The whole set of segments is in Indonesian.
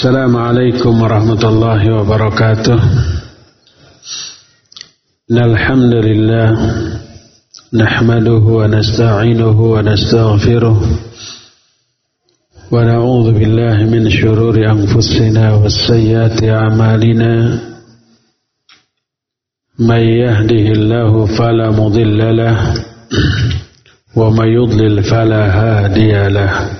السلام عليكم ورحمة الله وبركاته. الحمد لله نحمده ونستعينه ونستغفره ونعوذ بالله من شرور أنفسنا والسيئات أعمالنا. من يهده الله فلا مضل له ومن يضلل فلا هادي له.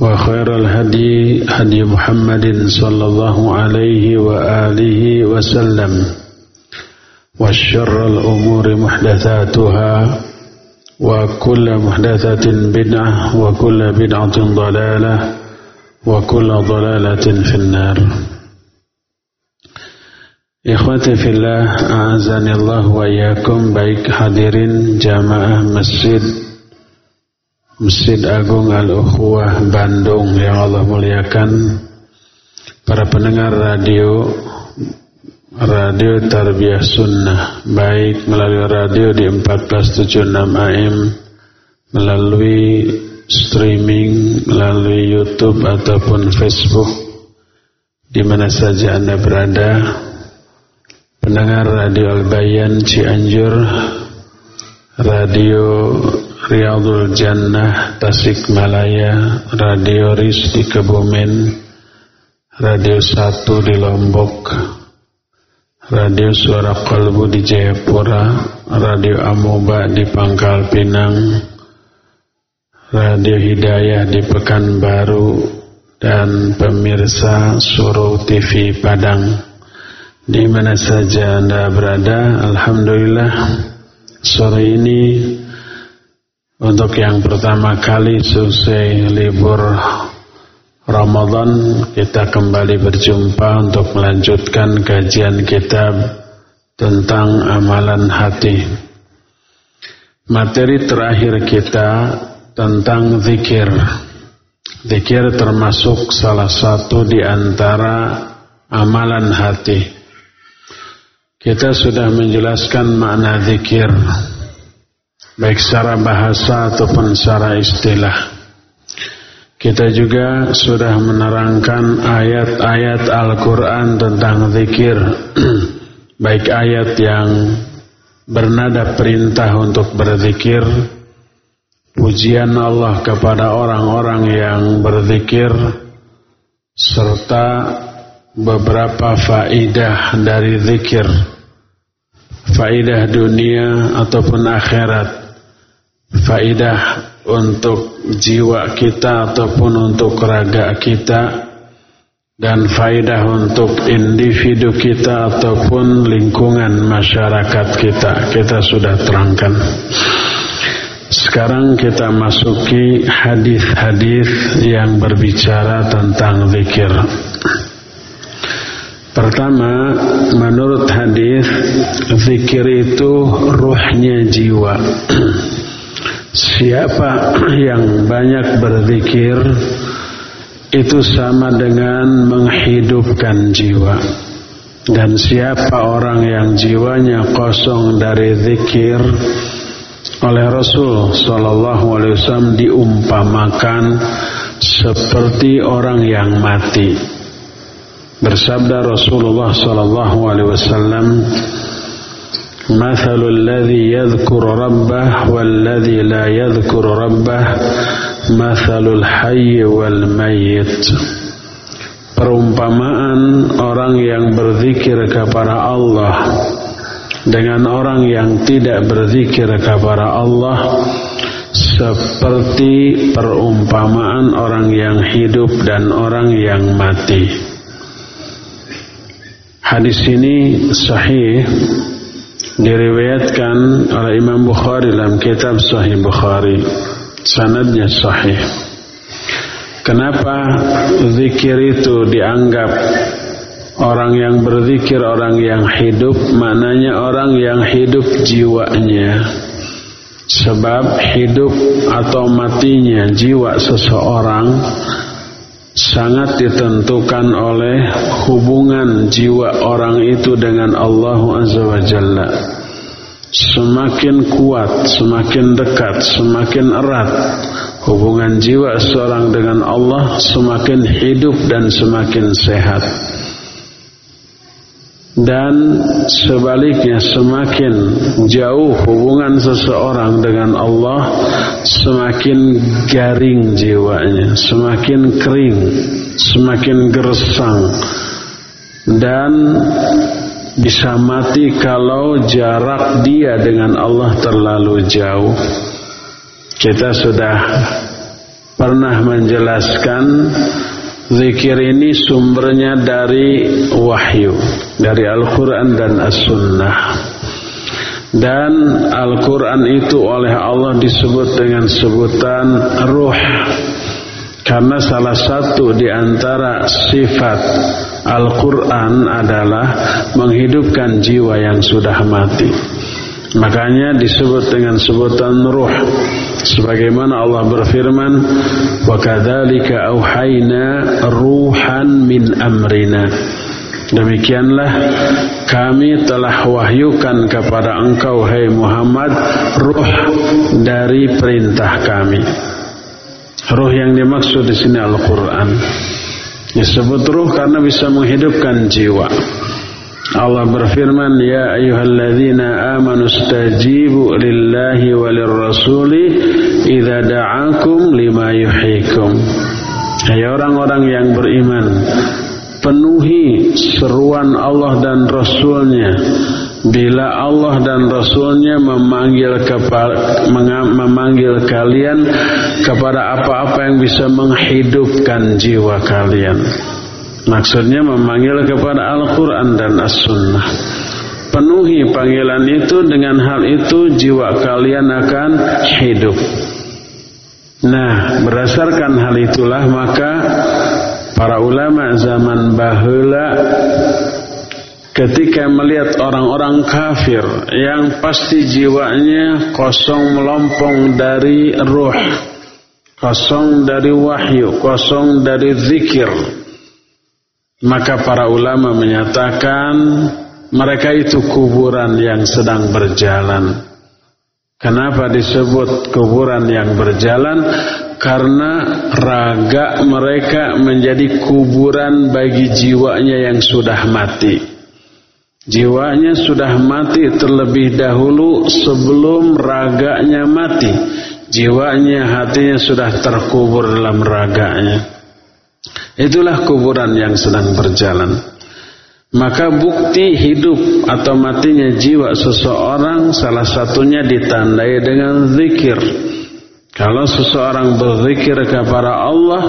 وخير الهدي هدي محمد صلى الله عليه وآله وسلم والشر الأمور محدثاتها وكل محدثة بدعة وكل بدعة ضلالة وكل ضلالة في النار. Ikhwati fillah, a'azanillah wa iyakum baik hadirin jamaah masjid Masjid Agung Al-Ukhuwah Bandung yang Allah muliakan. Para pendengar radio Radio Tarbiyah Sunnah. Baik melalui radio di 1476 AM melalui streaming melalui YouTube ataupun Facebook. Di mana saja Anda berada. Pendengar Radio Al-Bayan Cianjur. Radio Riyadul Jannah Tasikmalaya Radio RIS di Kebumen Radio 1 di Lombok Radio Suara Kalbu di Jayapura Radio Amoba di Pangkal Pinang Radio Hidayah di Pekanbaru dan pemirsa Suruh TV Padang. Di mana saja Anda berada Alhamdulillah sore ini untuk yang pertama kali selesai libur Ramadan kita kembali berjumpa untuk melanjutkan kajian kitab tentang amalan hati. Materi terakhir kita tentang zikir. Zikir termasuk salah satu di antara amalan hati. Kita sudah menjelaskan makna zikir baik secara bahasa ataupun secara istilah. Kita juga sudah menerangkan ayat-ayat Al-Quran tentang zikir, baik ayat yang bernada perintah untuk berzikir, pujian Allah kepada orang-orang yang berzikir, serta beberapa faidah dari zikir, faidah dunia ataupun akhirat faidah untuk jiwa kita ataupun untuk raga kita. Dan faidah untuk individu kita ataupun lingkungan masyarakat kita. Kita sudah terangkan. Sekarang kita masuki hadis-hadis yang berbicara tentang zikir. Pertama, menurut hadis zikir itu ruhnya jiwa. Siapa yang banyak berzikir itu sama dengan menghidupkan jiwa. Dan siapa orang yang jiwanya kosong dari zikir oleh Rasul Shallallahu Alaihi Wasallam diumpamakan seperti orang yang mati. Bersabda Rasulullah sallallahu alaihi wasallam, "Mathalu alladhi yadhkuru rabbah walladhi la yadhkuru rabbah, mathalul hayy wal mayyit." Perumpamaan orang yang berzikir kepada Allah dengan orang yang tidak berzikir kepada Allah seperti perumpamaan orang yang hidup dan orang yang mati. Hadis ini sahih diriwayatkan oleh Imam Bukhari dalam kitab Sahih Bukhari. Sanadnya sahih. Kenapa zikir itu dianggap Orang yang berzikir, orang yang hidup, maknanya orang yang hidup jiwanya. Sebab hidup atau matinya jiwa seseorang sangat ditentukan oleh hubungan jiwa orang itu dengan Allah Azza wa Jalla. Semakin kuat, semakin dekat, semakin erat hubungan jiwa seorang dengan Allah, semakin hidup dan semakin sehat dan sebaliknya semakin jauh hubungan seseorang dengan Allah semakin garing jiwanya semakin kering semakin gersang. Dan bisa mati kalau jarak dia dengan Allah terlalu jauh. Kita sudah pernah menjelaskan Zikir ini sumbernya dari wahyu, dari Al-Quran dan As-Sunnah. Dan Al-Quran itu oleh Allah disebut dengan sebutan ruh. Karena salah satu di antara sifat Al-Quran adalah menghidupkan jiwa yang sudah mati. Makanya disebut dengan sebutan ruh sebagaimana Allah berfirman wa kadzalika auhayna ruhan min amrina. Demikianlah kami telah wahyukan kepada engkau hai Muhammad ruh dari perintah kami. Ruh yang dimaksud di sini Al-Qur'an. Disebut ruh karena bisa menghidupkan jiwa Allah berfirman ya ayyuhalladzina amanu stajibu lillahi walir rasuli idza da'akum lima yuhyikum. Hai orang-orang yang beriman penuhi seruan Allah dan Rasulnya. Bila Allah dan Rasulnya memanggil memanggil kalian kepada apa-apa yang bisa menghidupkan jiwa kalian Maksudnya memanggil kepada Al-Quran dan As-Sunnah. Penuhi panggilan itu dengan hal itu jiwa kalian akan hidup. Nah, berdasarkan hal itulah maka para ulama zaman bahula ketika melihat orang-orang kafir yang pasti jiwanya kosong melompong dari ruh, kosong dari wahyu, kosong dari zikir, maka para ulama menyatakan mereka itu kuburan yang sedang berjalan. Kenapa disebut kuburan yang berjalan? Karena raga mereka menjadi kuburan bagi jiwanya yang sudah mati. Jiwanya sudah mati terlebih dahulu sebelum raganya mati. Jiwanya, hatinya sudah terkubur dalam raganya. Itulah kuburan yang sedang berjalan. Maka bukti hidup atau matinya jiwa seseorang salah satunya ditandai dengan zikir. Kalau seseorang berzikir kepada Allah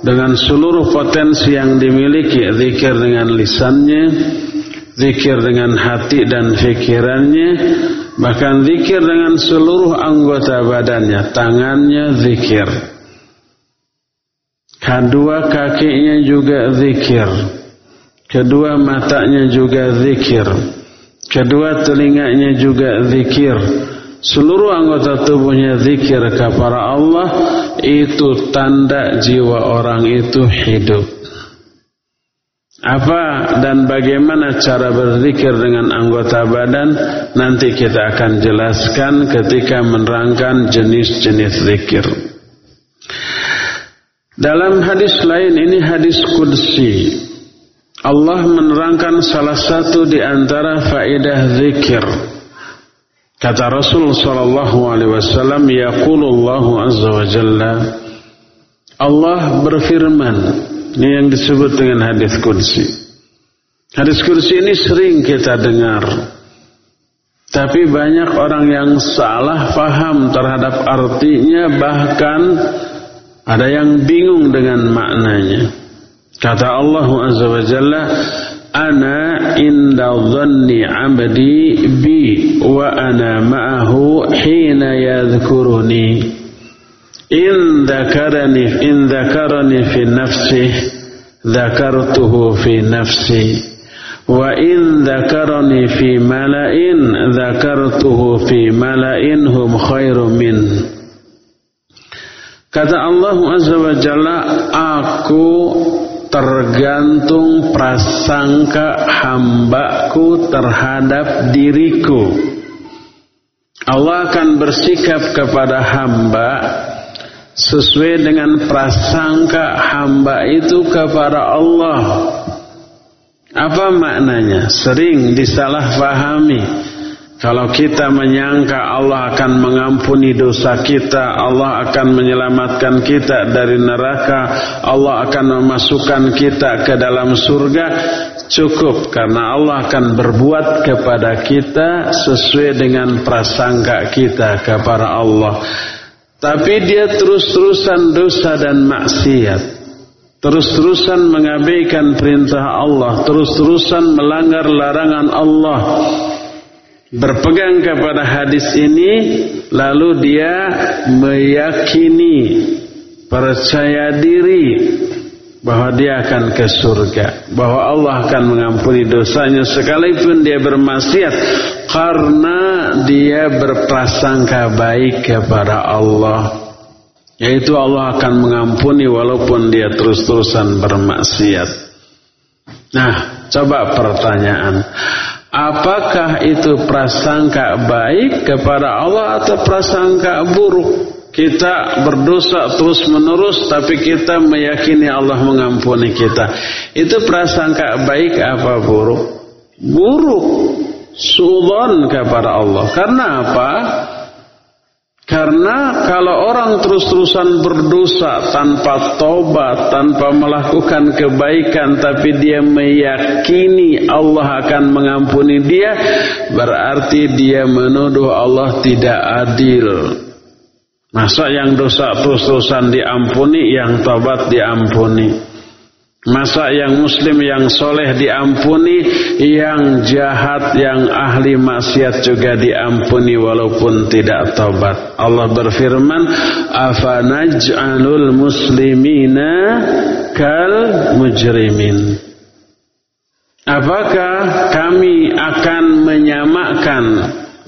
dengan seluruh potensi yang dimiliki, zikir dengan lisannya, zikir dengan hati dan pikirannya, bahkan zikir dengan seluruh anggota badannya, tangannya zikir Kedua kakinya juga zikir. Kedua matanya juga zikir. Kedua telinganya juga zikir. Seluruh anggota tubuhnya zikir kepada Allah itu tanda jiwa orang itu hidup. Apa dan bagaimana cara berzikir dengan anggota badan nanti kita akan jelaskan ketika menerangkan jenis-jenis zikir. Dalam hadis lain ini hadis kudsi. Allah menerangkan salah satu di antara faedah zikir. Kata Rasul sallallahu alaihi wasallam, yaqulullahu azza wa jalla Allah berfirman. Ini yang disebut dengan hadis kudsi. Hadis kudsi ini sering kita dengar. Tapi banyak orang yang salah faham terhadap artinya bahkan ada yang bingung dengan maknanya. Kata Allah Azza wa Jalla, Ana inda dhanni abdi bi wa ana ma'ahu hina yadhkuruni. In dhakarani in dhakarani fi nafsi dzakartuhu fi nafsi wa in dzakarani fi mala'in dzakartuhu fi mala'in hum khairum min Kata Allah Azza wa Jalla aku tergantung prasangka hambaku terhadap diriku Allah akan bersikap kepada hamba sesuai dengan prasangka hamba itu kepada Allah. Apa maknanya? Sering disalahpahami. Kalau kita menyangka Allah akan mengampuni dosa kita, Allah akan menyelamatkan kita dari neraka, Allah akan memasukkan kita ke dalam surga, cukup karena Allah akan berbuat kepada kita sesuai dengan prasangka kita kepada Allah. Tapi dia terus-terusan dosa dan maksiat. Terus-terusan mengabaikan perintah Allah. Terus-terusan melanggar larangan Allah. Berpegang kepada hadis ini. Lalu dia meyakini. Percaya diri. Bahwa dia akan ke surga. Bahwa Allah akan mengampuni dosanya. Sekalipun dia bermaksiat karena dia berprasangka baik kepada Allah yaitu Allah akan mengampuni walaupun dia terus-terusan bermaksiat nah coba pertanyaan apakah itu prasangka baik kepada Allah atau prasangka buruk kita berdosa terus menerus tapi kita meyakini Allah mengampuni kita itu prasangka baik apa buruk buruk suudon kepada Allah. Karena apa? Karena kalau orang terus-terusan berdosa tanpa tobat, tanpa melakukan kebaikan, tapi dia meyakini Allah akan mengampuni dia, berarti dia menuduh Allah tidak adil. Masa yang dosa terus-terusan diampuni, yang tobat diampuni. Masa yang muslim yang soleh diampuni Yang jahat yang ahli maksiat juga diampuni Walaupun tidak tobat Allah berfirman Afanaj'alul muslimina kal mujrimin? Apakah kami akan menyamakan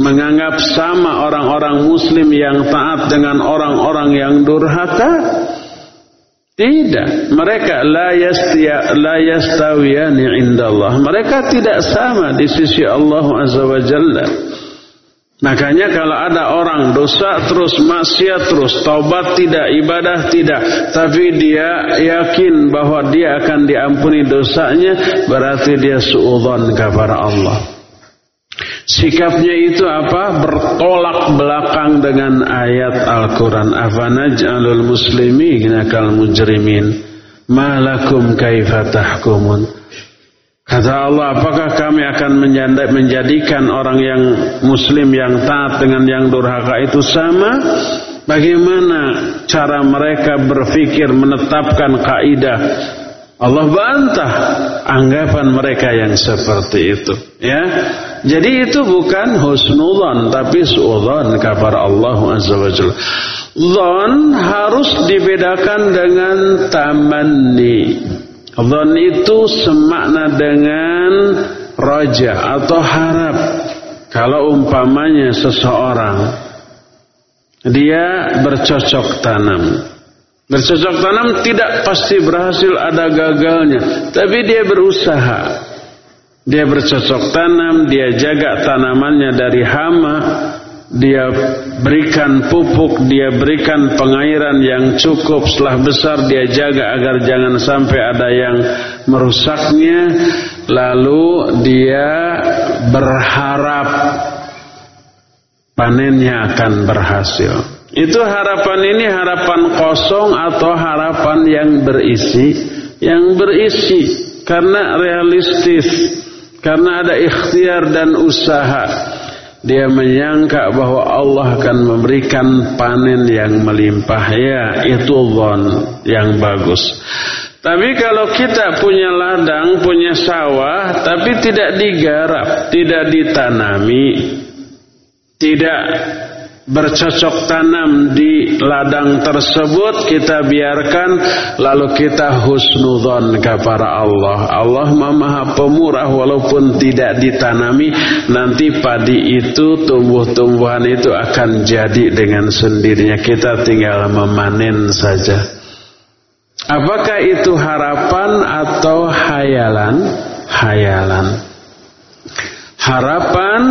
Menganggap sama orang-orang muslim yang taat dengan orang-orang yang durhaka tidak, mereka la yastia la yastawiyani indallah. Mereka tidak sama di sisi Allah Azza wa Jalla. Makanya kalau ada orang dosa terus maksiat terus taubat tidak ibadah tidak tapi dia yakin bahwa dia akan diampuni dosanya berarti dia suudzon kepada Allah. Sikapnya itu apa? Bertolak belakang dengan ayat Al-Quran. Afanaj'alul muslimina kal mujrimin. Malakum kaifa tahkumun. Kata Allah, apakah kami akan menjadikan orang yang muslim yang taat dengan yang durhaka itu sama? Bagaimana cara mereka berpikir menetapkan kaidah Allah bantah anggapan mereka yang seperti itu ya jadi itu bukan husnudzon tapi suudzon kepada Allah azza wajalla Zon harus dibedakan dengan tamanni Zon itu semakna dengan roja atau harap kalau umpamanya seseorang dia bercocok tanam Bercocok tanam tidak pasti berhasil ada gagalnya. Tapi dia berusaha. Dia bercocok tanam, dia jaga tanamannya dari hama. Dia berikan pupuk, dia berikan pengairan yang cukup. Setelah besar dia jaga agar jangan sampai ada yang merusaknya. Lalu dia berharap panennya akan berhasil. Itu harapan ini harapan kosong atau harapan yang berisi? Yang berisi karena realistis, karena ada ikhtiar dan usaha. Dia menyangka bahwa Allah akan memberikan panen yang melimpah. Ya, itu zon yang bagus. Tapi kalau kita punya ladang, punya sawah, tapi tidak digarap, tidak ditanami, tidak bercocok tanam di ladang tersebut kita biarkan. Lalu kita husnudzon kepada Allah. Allah maha pemurah walaupun tidak ditanami. Nanti padi itu tumbuh-tumbuhan itu akan jadi dengan sendirinya. Kita tinggal memanen saja. Apakah itu harapan atau hayalan? Hayalan Harapan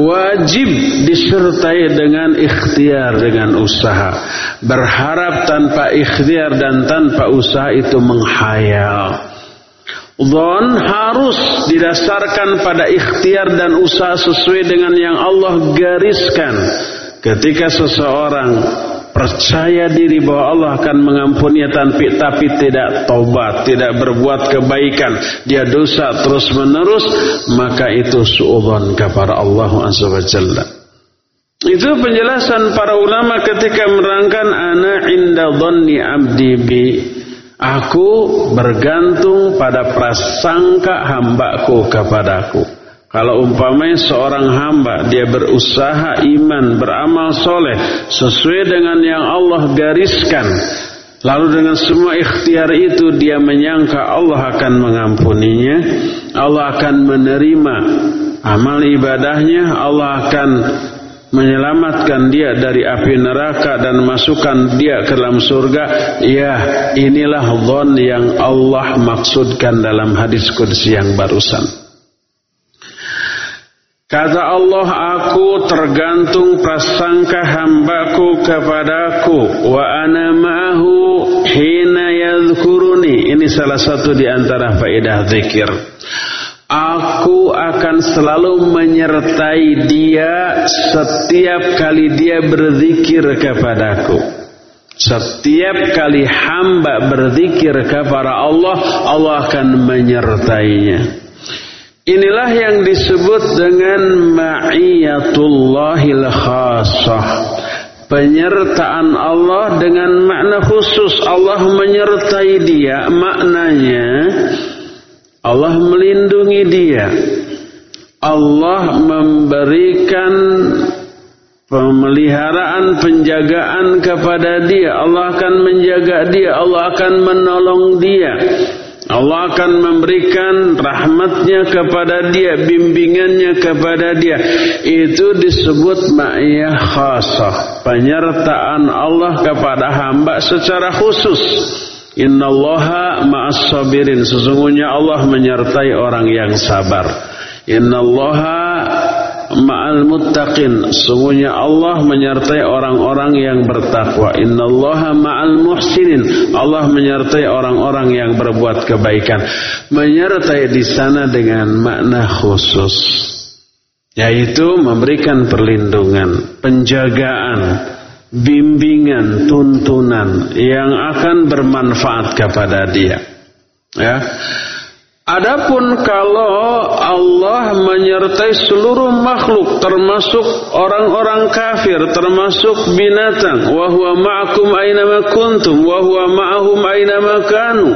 wajib disertai dengan ikhtiar dengan usaha. Berharap tanpa ikhtiar dan tanpa usaha itu menghayal. Dhon harus didasarkan pada ikhtiar dan usaha sesuai dengan yang Allah gariskan. Ketika seseorang percaya diri bahwa Allah akan mengampuninya tapi, tapi tidak taubat, tidak berbuat kebaikan, dia dosa terus menerus, maka itu suudzon kepada Allah Azza wa Jalla. Itu penjelasan para ulama ketika merangkan ana inda dhanni abdi bi Aku bergantung pada prasangka hambaku kepadaku. Kalau umpamanya seorang hamba dia berusaha iman, beramal soleh sesuai dengan yang Allah gariskan. Lalu dengan semua ikhtiar itu dia menyangka Allah akan mengampuninya, Allah akan menerima amal ibadahnya, Allah akan menyelamatkan dia dari api neraka dan masukkan dia ke dalam surga. Ya, inilah dhon yang Allah maksudkan dalam hadis kudsi yang barusan. Kata Allah, aku tergantung prasangka hambaku kepadaku. Wa ana ma'ahu hina yadhkuruni. Ini salah satu di antara faedah zikir. Aku akan selalu menyertai dia setiap kali dia berzikir kepadaku. Setiap kali hamba berzikir kepada Allah, Allah akan menyertainya. Inilah yang disebut dengan ma'iyatullahil khasah. Penyertaan Allah dengan makna khusus. Allah menyertai dia. Maknanya Allah melindungi dia. Allah memberikan pemeliharaan, penjagaan kepada dia. Allah akan menjaga dia. Allah akan menolong dia. Allah akan memberikan rahmatnya kepada dia, bimbingannya kepada dia. Itu disebut ma'iyah khasah. Penyertaan Allah kepada hamba secara khusus. Inna allaha ma'as sabirin. Sesungguhnya Allah menyertai orang yang sabar. Inna allaha ma'al muttaqin. Sungguhnya Allah menyertai orang-orang yang bertakwa. Innallaha ma'al muhsinin. Allah menyertai orang-orang yang berbuat kebaikan. Menyertai di sana dengan makna khusus. Yaitu memberikan perlindungan penjagaan bimbingan tuntunan yang akan bermanfaat kepada dia. Ya Adapun kalau Allah menyertai seluruh makhluk termasuk orang-orang kafir termasuk binatang wa huwa ma'akum aina kuntum wa huwa ma'ahum aina kanu.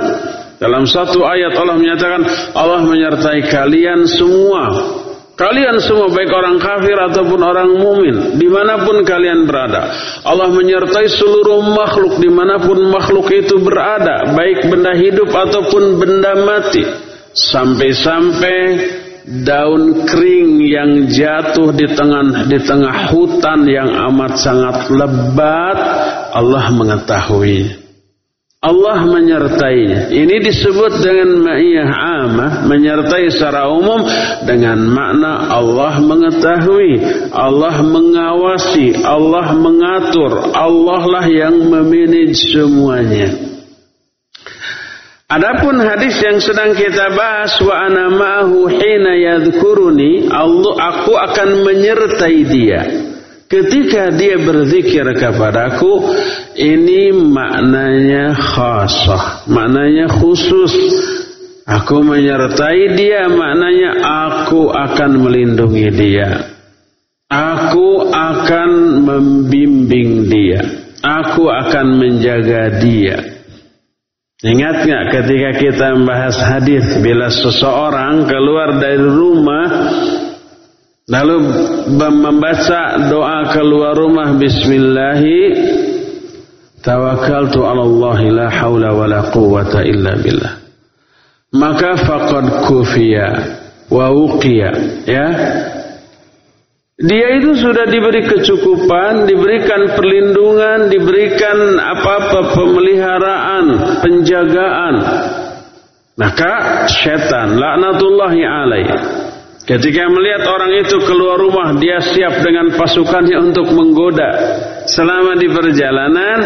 Dalam satu ayat Allah menyatakan Allah menyertai kalian semua. Kalian semua baik orang kafir ataupun orang mumin Di mana pun kalian berada. Allah menyertai seluruh makhluk Di mana pun makhluk itu berada Baik benda hidup ataupun benda mati sampai-sampai daun kering yang jatuh di tengah di tengah hutan yang amat sangat lebat Allah mengetahui. Allah menyertainya ini disebut dengan ma'iyah amah menyertai secara umum. Dengan makna Allah mengetahui Allah mengawasi Allah mengatur. Allah lah yang memanage semuanya Adapun hadis yang sedang kita bahas wa ana ma'ahu hina yadhkuruni Allah aku akan menyertai dia. Ketika dia berzikir kepadaku ini maknanya khasah maknanya khusus. Aku menyertai dia maknanya aku akan melindungi dia. Aku akan membimbing dia. Aku akan menjaga dia Ingat nggak ketika kita membahas hadis bila seseorang keluar dari rumah Lalu membaca doa keluar rumah Bismillahi Tawakkaltu ala Allah la hawla wa la quwata illa billah. Maka faqad kufiya wa uqiya ya. Dia itu sudah diberi kecukupan, diberikan perlindungan, diberikan apa-apa pemeliharaan, penjagaan. Maka setan laknatullahi alaih Ketika melihat orang itu keluar rumah, dia siap dengan pasukannya untuk menggoda. Selama di perjalanan,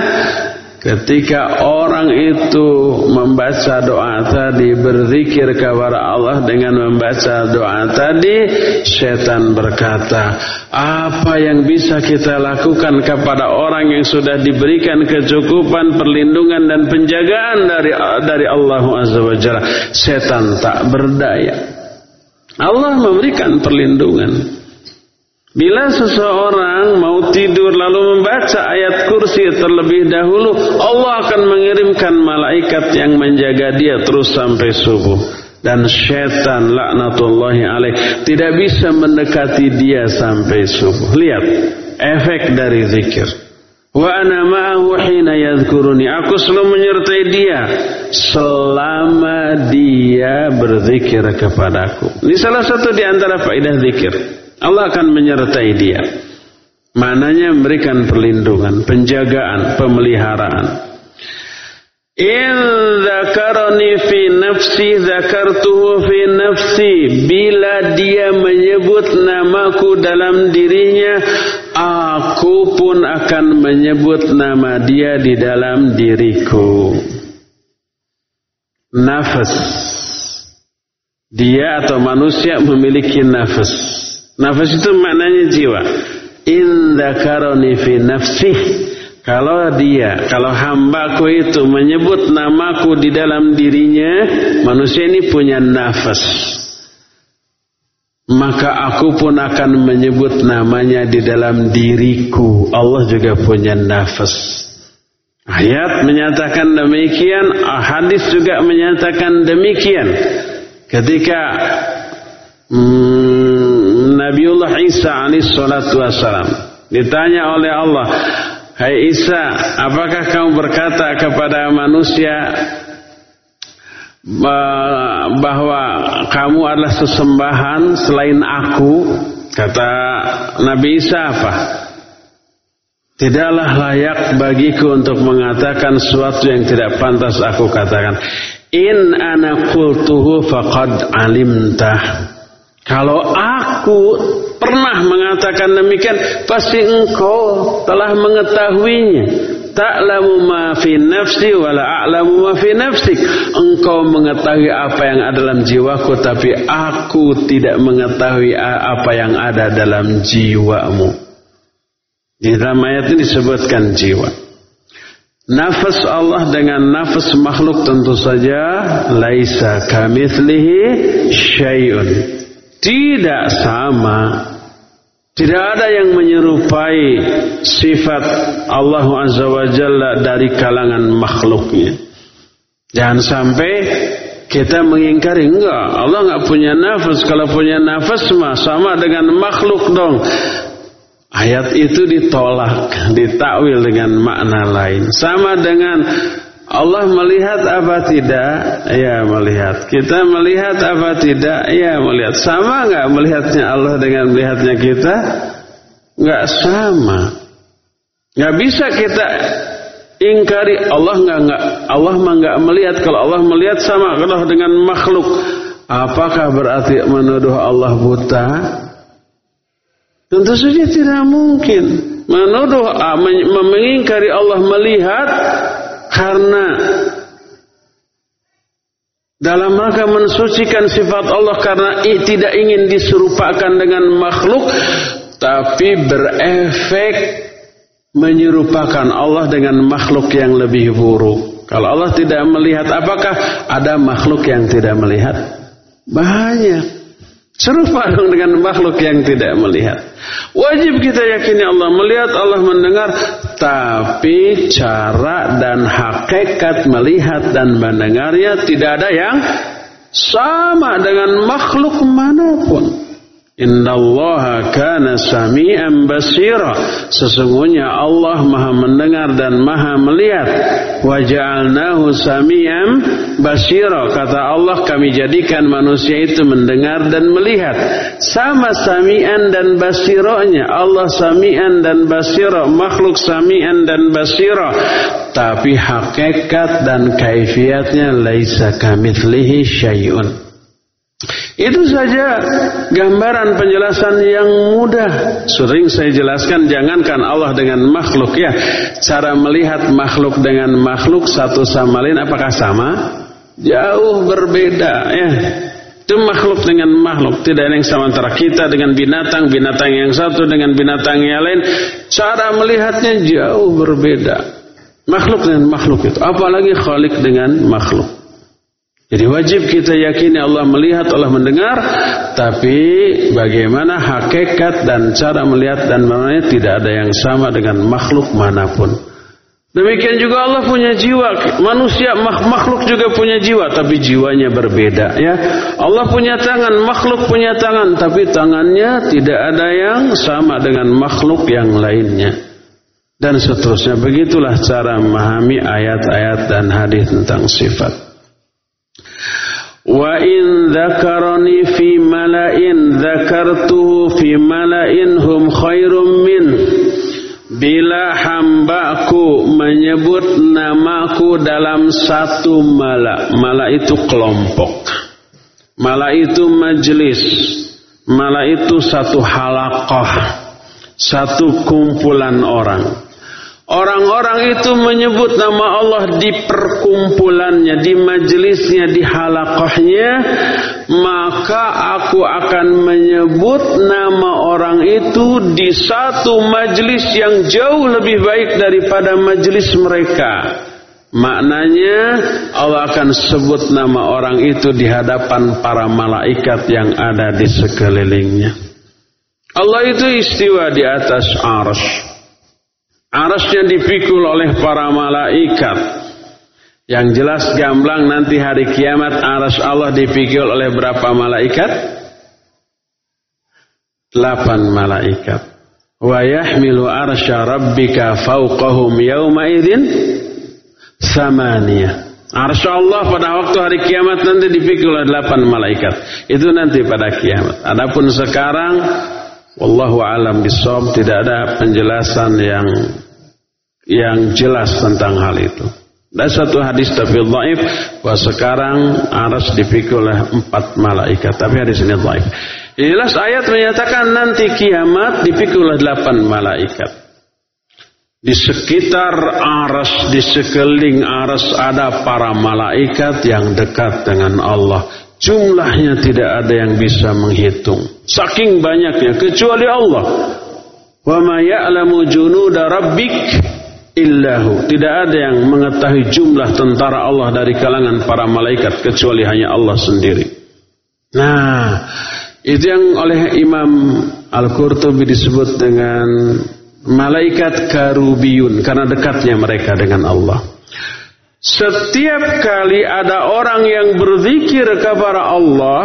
ketika orang itu membaca doa tadi, berzikir kepada Allah dengan membaca doa tadi, setan berkata, apa yang bisa kita lakukan kepada orang yang sudah diberikan kecukupan, perlindungan dan penjagaan dari dari Allah Azza wa? Setan tak berdaya. Allah memberikan perlindungan. Bila seseorang mau tidur lalu membaca ayat kursi terlebih dahulu, Allah akan mengirimkan malaikat yang menjaga dia terus sampai subuh. Dan syaitan laknatullahi alaih tidak bisa mendekati dia sampai subuh. Lihat efek dari zikir. Wa ana ma'ahu hina yadhkuruni. Aku selalu menyertai dia selama dia berzikir kepadaku. Ini salah satu di antara faedah zikir. Allah akan menyertai dia. Mananya memberikan perlindungan, penjagaan, pemeliharaan. In fi nafsi zakartuhu fi nafsi Bila dia menyebut namaku dalam dirinya Aku pun akan menyebut nama dia di dalam diriku Nafas Dia atau manusia memiliki nafas Nafas itu maknanya jiwa In zakarani fi nafsi kalau dia, kalau hambaku itu menyebut namaku di dalam dirinya, manusia ini punya nafas. Maka aku pun akan menyebut namanya di dalam diriku. Allah juga punya nafas. Ayat menyatakan demikian, hadis juga menyatakan demikian. Ketika hmm, Nabiullah Isa alaihissalatu wassalam ditanya oleh Allah, Hai Isa, apakah kamu berkata kepada manusia bahwa kamu adalah sesembahan selain aku? Kata Nabi Isa apa? Tidaklah layak bagiku untuk mengatakan sesuatu yang tidak pantas aku katakan. In ana qultuhu faqad alimtah. Kalau aku pernah mengatakan demikian, pasti engkau telah mengetahuinya. Ta'lamu ma fi nafsi wa la a'lamu ma fi. Engkau mengetahui apa yang ada dalam jiwaku tapi aku tidak mengetahui apa yang ada dalam jiwamu. Di dalam ayat ini disebutkan jiwa. Nafas Allah dengan nafas makhluk tentu saja laisa kamitslihi syai'un tidak sama. Tidak ada yang menyerupai sifat Allah Azza wa Jalla dari kalangan makhluknya. Jangan sampai kita mengingkari enggak Allah enggak punya nafas kalau punya nafas mah sama dengan makhluk dong ayat itu ditolak ditakwil dengan makna lain sama dengan Allah melihat apa tidak? Ya melihat. Kita melihat apa tidak? Ya melihat. Sama nggak melihatnya Allah dengan melihatnya kita? Nggak sama. Nggak bisa kita ingkari Allah nggak nggak Allah mah nggak melihat. Kalau Allah melihat sama kalau dengan makhluk. Apakah berarti menuduh Allah buta? Tentu saja tidak mungkin. Menuduh, ah, mengingkari Allah melihat karena dalam rangka mensucikan sifat Allah karena tidak ingin diserupakan dengan makhluk tapi berefek menyerupakan Allah dengan makhluk yang lebih buruk. Kalau Allah tidak melihat apakah ada makhluk yang tidak melihat? Banyak. Serupa dong dengan makhluk yang tidak melihat. Wajib kita yakini Allah melihat, Allah mendengar. Tapi cara dan hakikat melihat dan mendengarnya tidak ada yang sama dengan makhluk mana pun. Innallaha kana sami'an basira. Sesungguhnya Allah Maha mendengar dan Maha melihat. Wa ja'alnahu sami'an basira. Kata Allah kami jadikan manusia itu mendengar dan melihat. Sama sami'an dan basironya. Allah sami'an dan basira. Makhluk sami'an dan basira. Tapi hakikat dan kaifiatnya laisa kamitslihi syai'un. Itu saja gambaran penjelasan yang mudah. Sering saya jelaskan jangankan Allah dengan makhluk ya. Cara melihat makhluk dengan makhluk satu sama lain apakah sama? Jauh berbeda ya. Itu makhluk dengan makhluk Tidak ada yang sama antara kita dengan binatang Binatang yang satu dengan binatang yang lain Cara melihatnya jauh berbeda Makhluk dengan makhluk itu Apalagi khalik dengan makhluk jadi wajib kita yakini Allah melihat, Allah mendengar, tapi bagaimana hakikat dan cara melihat dan mengenai tidak ada yang sama dengan makhluk mana pun. Demikian juga Allah punya jiwa, manusia makhluk juga punya jiwa, tapi jiwanya berbeda ya. Allah punya tangan, makhluk punya tangan, tapi tangannya tidak ada yang sama dengan makhluk yang lainnya. Dan seterusnya begitulah cara memahami ayat-ayat dan hadis tentang sifat. Wa in dzakarani fi mala'in dzakartuhu fi mala'in hum khairum min Bila hambaku menyebut namaku dalam satu mala Mala itu kelompok. Mala itu majelis Mala itu satu halakoh Satu kumpulan orang Orang-orang itu menyebut nama Allah di perkumpulannya, di majelisnya, di halakohnya, maka aku akan menyebut nama orang itu di satu majelis yang jauh lebih baik daripada majelis mereka. Maknanya Allah akan sebut nama orang itu di hadapan para malaikat yang ada di sekelilingnya. Allah itu istiwa di atas arsh. Arasnya dipikul oleh para malaikat. Yang jelas gamblang nanti hari kiamat aras Allah dipikul oleh berapa malaikat? Delapan malaikat. Wa yahmilu arsya rabbika fauqahum yawma idin samania. Arsya Allah pada waktu hari kiamat nanti dipikul oleh delapan malaikat. Itu nanti pada kiamat. Adapun sekarang Wallahu alam bisawab tidak ada penjelasan yang yang jelas tentang hal itu. Dan satu hadis tapi dhaif bahwa sekarang aras dipikul oleh empat malaikat. Tapi hadis ini dhaif. Jelas ayat menyatakan nanti kiamat dipikul oleh delapan malaikat. Di sekitar aras, di sekeliling aras ada para malaikat yang dekat dengan Allah. Jumlahnya tidak ada yang bisa menghitung. Saking banyaknya kecuali Allah. Wa ma ya'lamu junuda rabbik illahu. Tidak ada yang mengetahui jumlah tentara Allah dari kalangan para malaikat kecuali hanya Allah sendiri. Nah, itu yang oleh Imam Al-Qurtubi disebut dengan malaikat karubiyun karena dekatnya mereka dengan Allah. Setiap kali ada orang yang berzikir kepada Allah,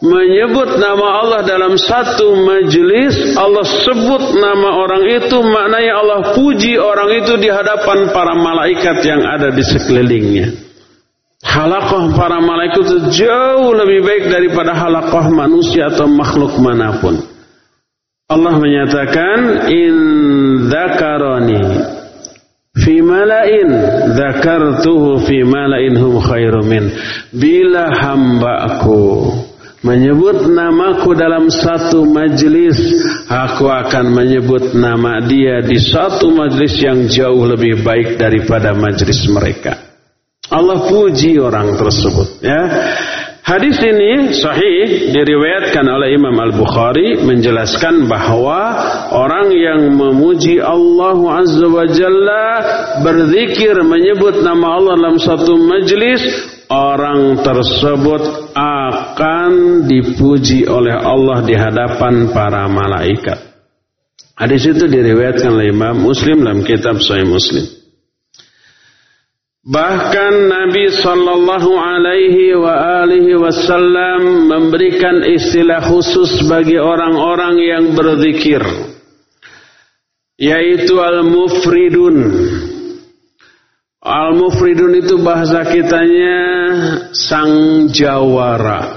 menyebut nama Allah dalam satu majelis, Allah sebut nama orang itu, maknanya Allah puji orang itu di hadapan para malaikat yang ada di sekelilingnya. Halakoh para malaikat itu jauh lebih baik daripada halakoh manusia atau makhluk mana pun. Allah menyatakan, In dzakarani fi malain dzakartuhu fi malain hum khairu min. Bila hambaku menyebut namaku dalam satu majlis, aku akan menyebut nama dia di satu majlis yang jauh lebih baik daripada majlis mereka. Allah puji orang tersebut ya. Hadis ini sahih diriwayatkan oleh Imam Al-Bukhari menjelaskan bahwa orang yang memuji Allah Azza wa Jalla berzikir menyebut nama Allah dalam satu majlis orang tersebut akan dipuji oleh Allah di hadapan para malaikat. Hadis itu diriwayatkan oleh Imam Muslim dalam kitab Sahih Muslim. Bahkan Nabi Sallallahu Alaihi wa alihi Wasallam memberikan istilah khusus bagi orang-orang yang berzikir, yaitu al-mufridun. Al-mufridun itu bahasa kitanya sang jawara.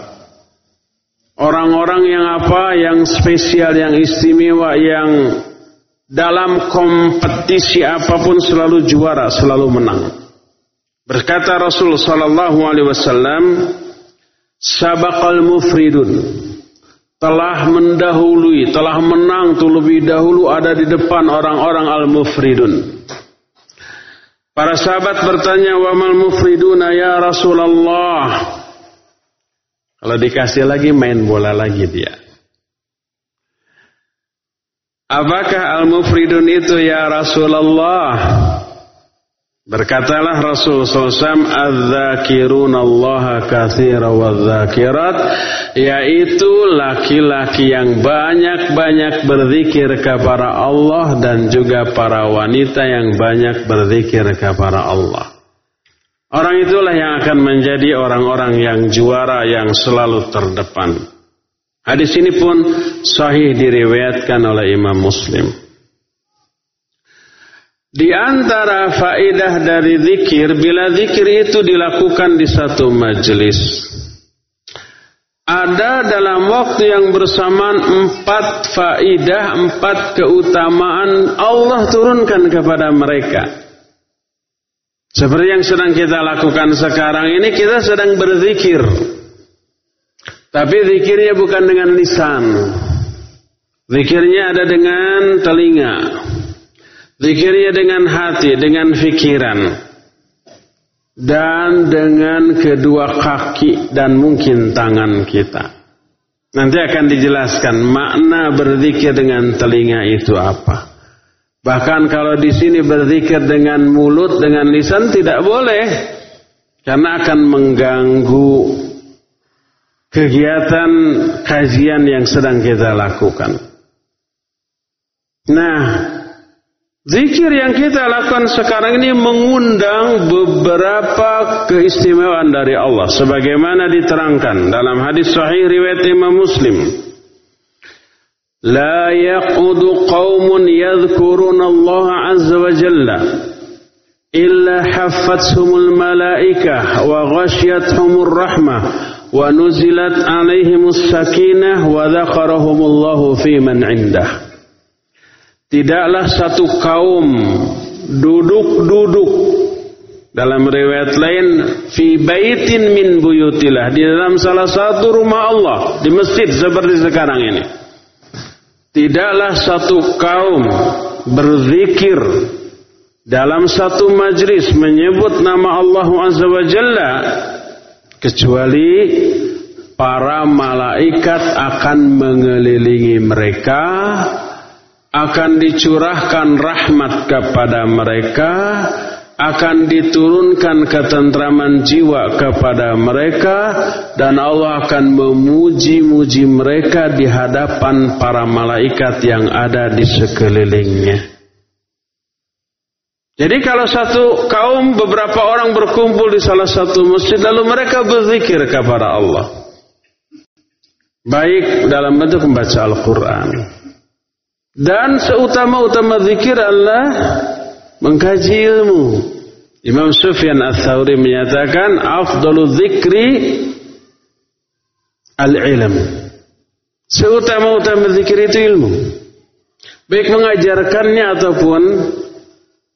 Orang-orang yang apa? Yang spesial, yang istimewa, yang dalam kompetisi apa pun selalu juara, selalu menang. Berkata Rasul sallallahu alaihi wasallam, sabaqal mufridun telah mendahului, telah menang tuh lebih dahulu ada di depan orang-orang al-mufridun. Para sahabat bertanya, "Wa mal mufriduna ya Rasulullah?" Kalau dikasih lagi main bola lagi dia. Apakah al-mufridun itu ya Rasulullah? Berkatalah Rasul SAW, "Adzakirun Allah katsira wadzakirat", yaitu laki-laki yang banyak-banyak berzikir kepada Allah dan juga para wanita yang banyak berzikir kepada Allah. Orang itulah yang akan menjadi orang-orang yang juara yang selalu terdepan. Hadis ini pun sahih diriwayatkan oleh Imam Muslim. Di antara faedah dari zikir, bila zikir itu dilakukan di satu majelis, ada dalam waktu yang bersamaan empat faidah, empat keutamaan Allah turunkan kepada mereka. Seperti yang sedang kita lakukan sekarang ini, kita sedang berzikir. Tapi zikirnya bukan dengan lisan. Zikirnya ada dengan telinga. Zikirnya dengan hati, dengan fikiran. Dan dengan kedua kaki dan mungkin tangan kita. Nanti akan dijelaskan makna berzikir dengan telinga itu apa. Bahkan kalau di sini berzikir dengan mulut, dengan lisan tidak boleh. Karena akan mengganggu kegiatan kajian yang sedang kita lakukan. Nah, Zikir yang kita lakukan sekarang ini mengundang beberapa keistimewaan dari Allah sebagaimana diterangkan dalam hadis sahih riwayat Imam Muslim. Yadhkuruna Allah azza wa jalla illa haffathumul malaikah wa ghashyathumur rahmah wa nuzilat alaihimus sakinah wa dzakarahumullahu fi man indah. Tidaklah satu kaum duduk-duduk dalam riwayat lain fi baitin min buyutillah di dalam salah satu rumah Allah di masjid seperti sekarang ini. Tidaklah satu kaum berzikir dalam satu majlis menyebut nama Allah Azza wa Jalla kecuali para malaikat akan mengelilingi mereka akan dicurahkan rahmat kepada mereka, akan diturunkan ketentraman jiwa kepada mereka, dan Allah akan memuji-muji mereka di hadapan para malaikat yang ada di sekelilingnya. Jadi kalau satu kaum beberapa orang berkumpul di salah satu masjid lalu mereka berzikir kepada Allah. Baik dalam bentuk membaca Al-Quran dan seutama-utama zikir adalah mengkaji ilmu. Imam Sufyan Ats-Tsauri menyatakan afdalu zikri al-ilm. Seutama-utama zikir itu ilmu. Baik mengajarkannya ataupun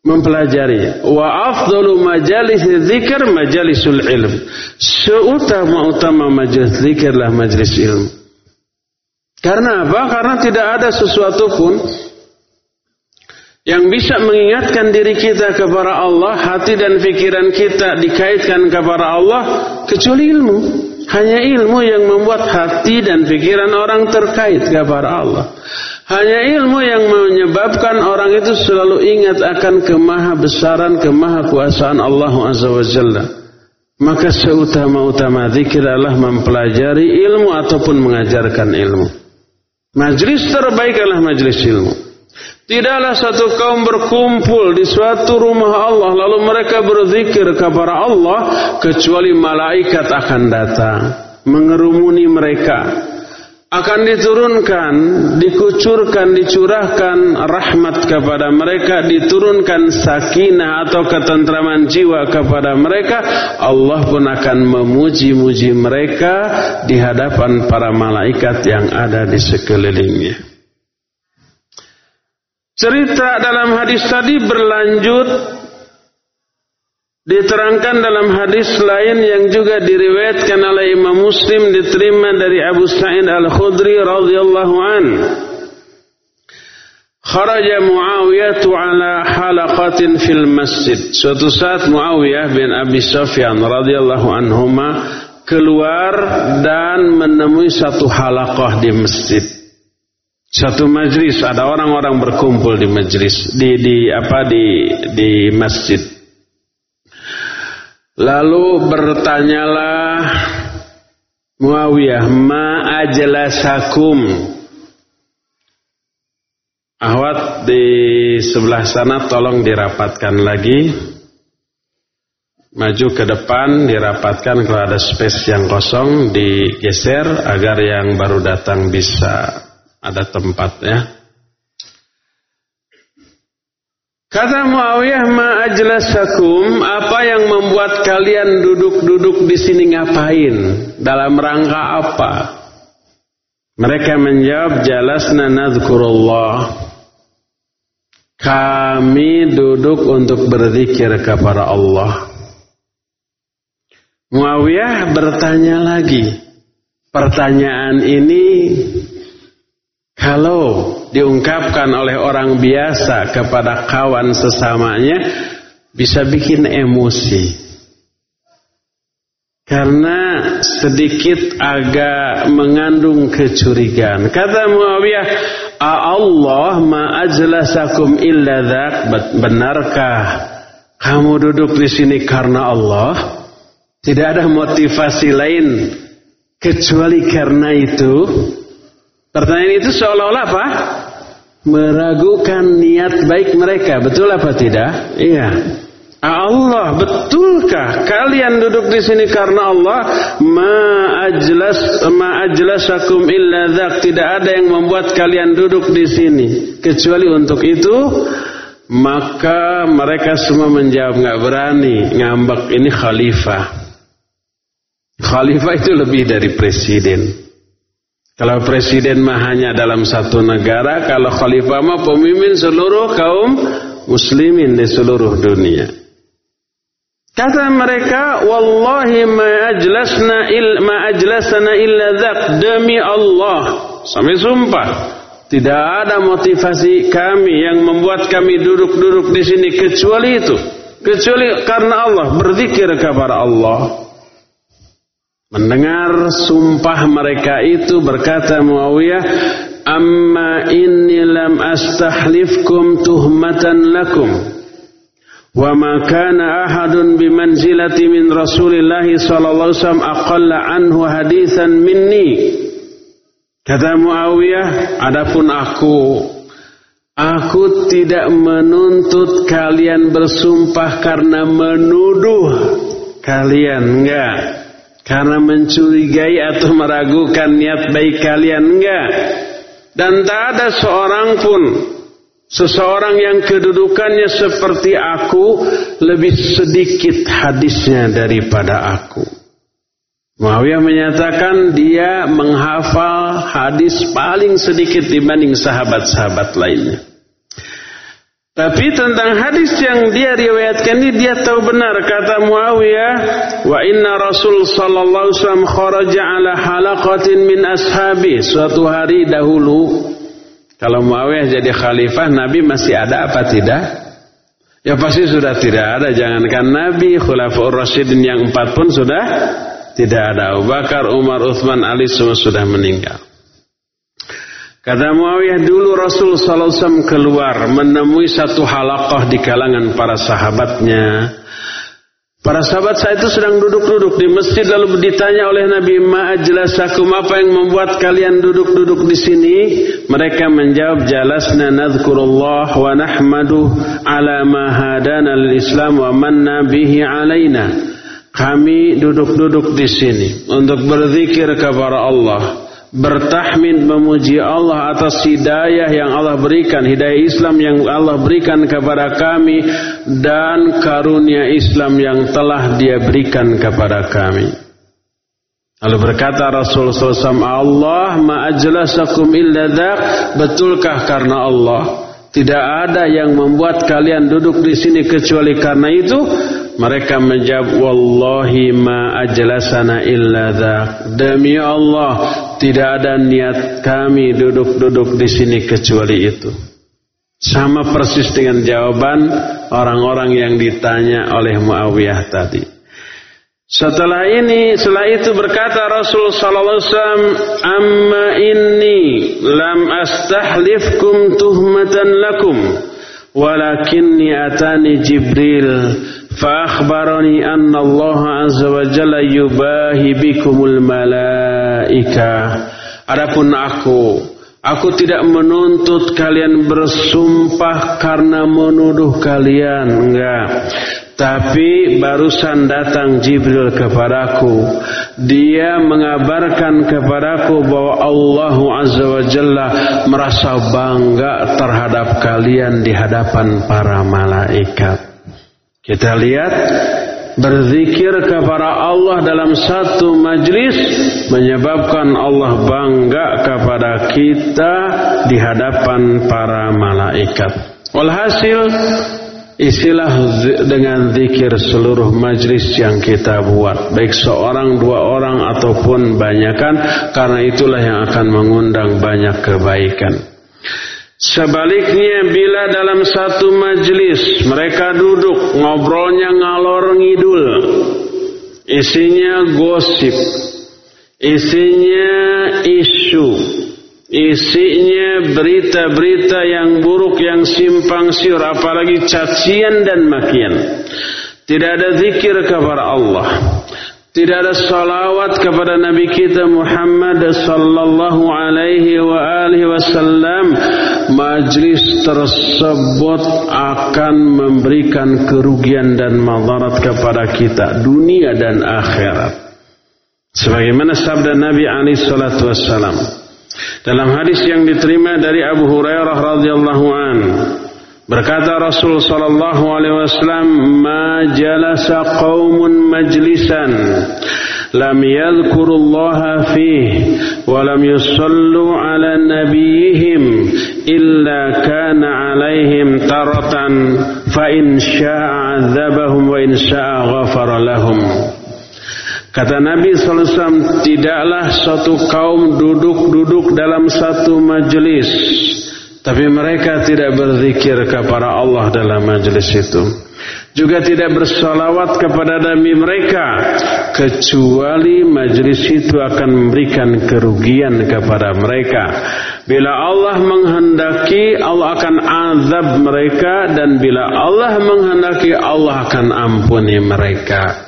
mempelajari. Wa afdalu majalis zikir majalisul ilm. Seutama-utama majelis zikirlah majelis ilmu. Karena apa? Karena tidak ada sesuatu pun yang bisa mengingatkan diri kita kepada Allah, hati dan pikiran kita dikaitkan kepada Allah kecuali ilmu. Hanya ilmu yang membuat hati dan pikiran orang terkait kepada Allah. Hanya ilmu yang menyebabkan orang itu selalu ingat akan kemaha besaran, kemaha kuasaan Allah Azza wa Jalla. Maka seutama-utama zikir adalah mempelajari ilmu ataupun mengajarkan ilmu. Majlis terbaik adalah majlis ilmu. Tidaklah satu kaum berkumpul di suatu rumah Allah lalu mereka berzikir kepada Allah kecuali malaikat akan datang mengerumuni mereka akan diturunkan, dikucurkan, dicurahkan rahmat kepada mereka, diturunkan sakinah atau ketentraman jiwa kepada mereka, Allah pun akan memuji-muji mereka di hadapan para malaikat yang ada di sekelilingnya. Cerita dalam hadis tadi berlanjut Diterangkan dalam hadis lain yang juga diriwayatkan oleh Imam Muslim diterima dari Abu Sa'id Al-Khudri radhiyallahu an. Kharaja Muawiyah ala halaqatin fil masjid. Suatu saat Muawiyah bin Abi Sufyan radhiyallahu anhuma keluar dan menemui satu halaqah di masjid. Satu majlis ada orang-orang berkumpul di majlis di di apa di di masjid. Lalu bertanyalah Muawiyah, ma ajlasakum? Ahwat di sebelah sana tolong dirapatkan lagi. Maju ke depan, dirapatkan kalau ada space yang kosong, digeser agar yang baru datang bisa ada tempatnya. Kata Muawiyah ma ajlasakum apa yang membuat kalian duduk-duduk di sini ngapain? Dalam rangka apa? Mereka menjawab jalasna nadzkurullah. Kami duduk untuk berzikir kepada Allah. Muawiyah bertanya lagi. Pertanyaan ini kalau diungkapkan oleh orang biasa kepada kawan sesamanya bisa bikin emosi. Karena sedikit agak mengandung kecurigaan. Kata Muawiyah, Allah ma ajlasakum illa dzak. Benarkah kamu duduk di sini karena Allah? Tidak ada motivasi lain kecuali karena itu. Pertanyaan itu seolah-olah apa? Meragukan niat baik mereka. Betul apa tidak? Iya. Allah, betulkah kalian duduk di sini karena Allah? Ma ajlas ma ajlasakum illa dzak. Tidak ada yang membuat kalian duduk di sini kecuali untuk itu. Maka mereka semua menjawab nggak berani ngambek ini khalifah. Khalifah itu lebih dari presiden. Kalau presiden mah hanya dalam satu negara, kalau khalifah mah pemimpin seluruh kaum muslimin di seluruh dunia. Kata mereka, wallahi ma ajlasna il ma ajlasna illa dzak demi Allah. Sampai sumpah, tidak ada motivasi kami yang membuat kami duduk-duduk di sini kecuali itu. Kecuali karena Allah berzikir kepada Allah. Mendengar sumpah mereka itu berkata Muawiyah, "Amma inni lam astahlifkum tuhmatan lakum." Wa ma kana ahadun bimanzilati min Rasulillah sallallahu alaihi wasallam aqalla anhu haditsan minni. Kata Muawiyah, adapun aku Aku tidak menuntut kalian bersumpah karena menuduh kalian enggak karena mencurigai atau meragukan niat baik kalian enggak. Dan tak ada seorang pun seseorang yang kedudukannya seperti aku lebih sedikit hadisnya daripada aku. Muawiyah menyatakan dia menghafal hadis paling sedikit dibanding sahabat-sahabat lainnya tapi tentang hadis yang dia riwayatkan ini dia tahu benar kata Muawiyah wa inna Rasul sallallahu alaihi wasallam kharaja ala halaqatin min ashabi suatu hari dahulu kalau Muawiyah jadi khalifah Nabi masih ada apa tidak? Ya pasti sudah tidak ada jangankan Nabi khulafaur rasyidin yang empat pun sudah tidak ada Abu Bakar, Umar, Uthman, Ali semua sudah meninggal. Kata Muawiyah dulu Rasul SAW keluar menemui satu halaqah di kalangan para sahabatnya. Para sahabat saya itu sedang duduk-duduk di masjid lalu ditanya oleh Nabi Ma'ajlasakum apa yang membuat kalian duduk-duduk di sini? Mereka menjawab jalasna nadhkurullah wa nahmadu ala ma hadana islam wa manna bihi alaina. Kami duduk-duduk di sini untuk berzikir kepada Allah bertahmid memuji Allah atas hidayah yang Allah berikan, hidayah Islam yang Allah berikan kepada kami dan karunia Islam yang telah Dia berikan kepada kami. Lalu berkata Rasulullah SAW, Allah ma'ajlasakum illa dhaq, betulkah karena Allah? Tidak ada yang membuat kalian duduk di sini kecuali karena itu. Mereka menjawab, Wallahi ma ajlasana illa. Demi Allah, tidak ada niat kami duduk-duduk di sini kecuali itu. Sama persis dengan jawaban orang-orang yang ditanya oleh Muawiyah tadi. Setelah ini, setelah itu berkata Rasul sallallahu alaihi wasallam, "Amma inni lam astahlifkum tuhmatan lakum, walakinni atani Jibril فأخبرني أن الله عز وجل يباهي بكم الملائكة Adapun aku Aku tidak menuntut kalian bersumpah karena menuduh kalian Enggak Tapi barusan datang Jibril kepadaku Dia mengabarkan kepadaku bahwa Allah Azza wa Jalla merasa bangga terhadap kalian di hadapan para malaikat kita lihat berzikir kepada Allah dalam satu majlis menyebabkan Allah bangga kepada kita di hadapan para malaikat. Walhasil isilah dengan zikir seluruh majlis yang kita buat baik seorang dua orang ataupun banyakan karena itulah yang akan mengundang banyak kebaikan. Sebaliknya bila dalam satu majlis mereka duduk ngobrolnya ngalor ngidul, isinya gosip, isinya isu, isinya berita-berita yang buruk yang simpang siur apalagi cacian dan makian. Tidak ada zikir kepada Allah. Tidak ada salawat kepada Nabi kita Muhammad sallallahu alaihi wa alihi wasallam. Majlis tersebut akan memberikan kerugian dan madarat kepada kita dunia dan akhirat. Sebagaimana sabda Nabi alaihi salatu wasallam dalam hadis yang diterima dari Abu Hurairah radhiyallahu an Berkata Rasul sallallahu alaihi wasallam, "Ma jalasa qaumun majlisan lam yadhkurullaha fihi wa lam yusallu ala nabiyihim illa kana alaihim taratan fa in syaa'a 'adzabahum wa in syaa'a ghafara lahum." Kata Nabi SAW, tidaklah suatu kaum duduk-duduk dalam satu majelis tapi mereka tidak berzikir kepada Allah dalam majlis itu. Juga tidak bersalawat kepada Nabi mereka. Kecuali majlis itu akan memberikan kerugian kepada mereka. Bila Allah menghendaki, Allah akan azab mereka. Dan bila Allah menghendaki, Allah akan ampuni mereka.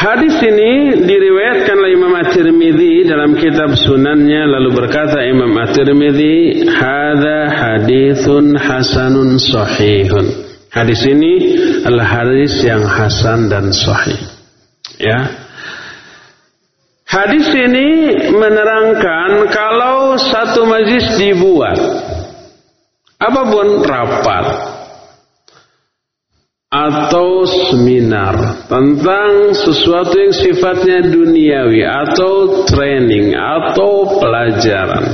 Hadis ini diriwayatkan oleh Imam At-Tirmidzi dalam kitab Sunannya lalu berkata Imam At-Tirmidzi, "Hadza haditsun hasanun sahihun." Hadis ini adalah hadis yang hasan dan sahih. Ya. Hadis ini menerangkan kalau satu majlis dibuat apa pun rapat atau seminar tentang sesuatu yang sifatnya duniawi atau training atau pelajaran.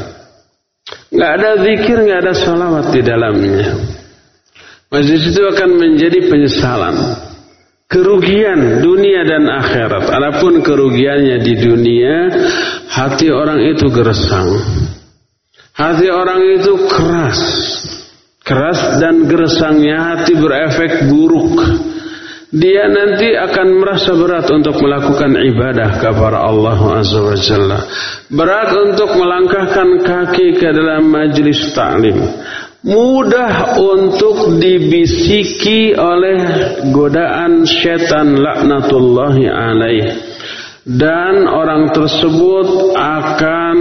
Nggak ada zikir, nggak ada salawat di dalamnya. Majlis itu akan menjadi penyesalan. Kerugian dunia dan akhirat. Adapun kerugiannya di dunia, hati orang itu gersang. Hati orang itu keras Keras dan gersangnya hati berefek buruk. Dia nanti akan merasa berat untuk melakukan ibadah kepada Allah Azza wa Jalla. Berat untuk melangkahkan kaki ke dalam majlis taklim. mudah untuk dibisiki oleh godaan setan laknatullahi alaih dan orang tersebut akan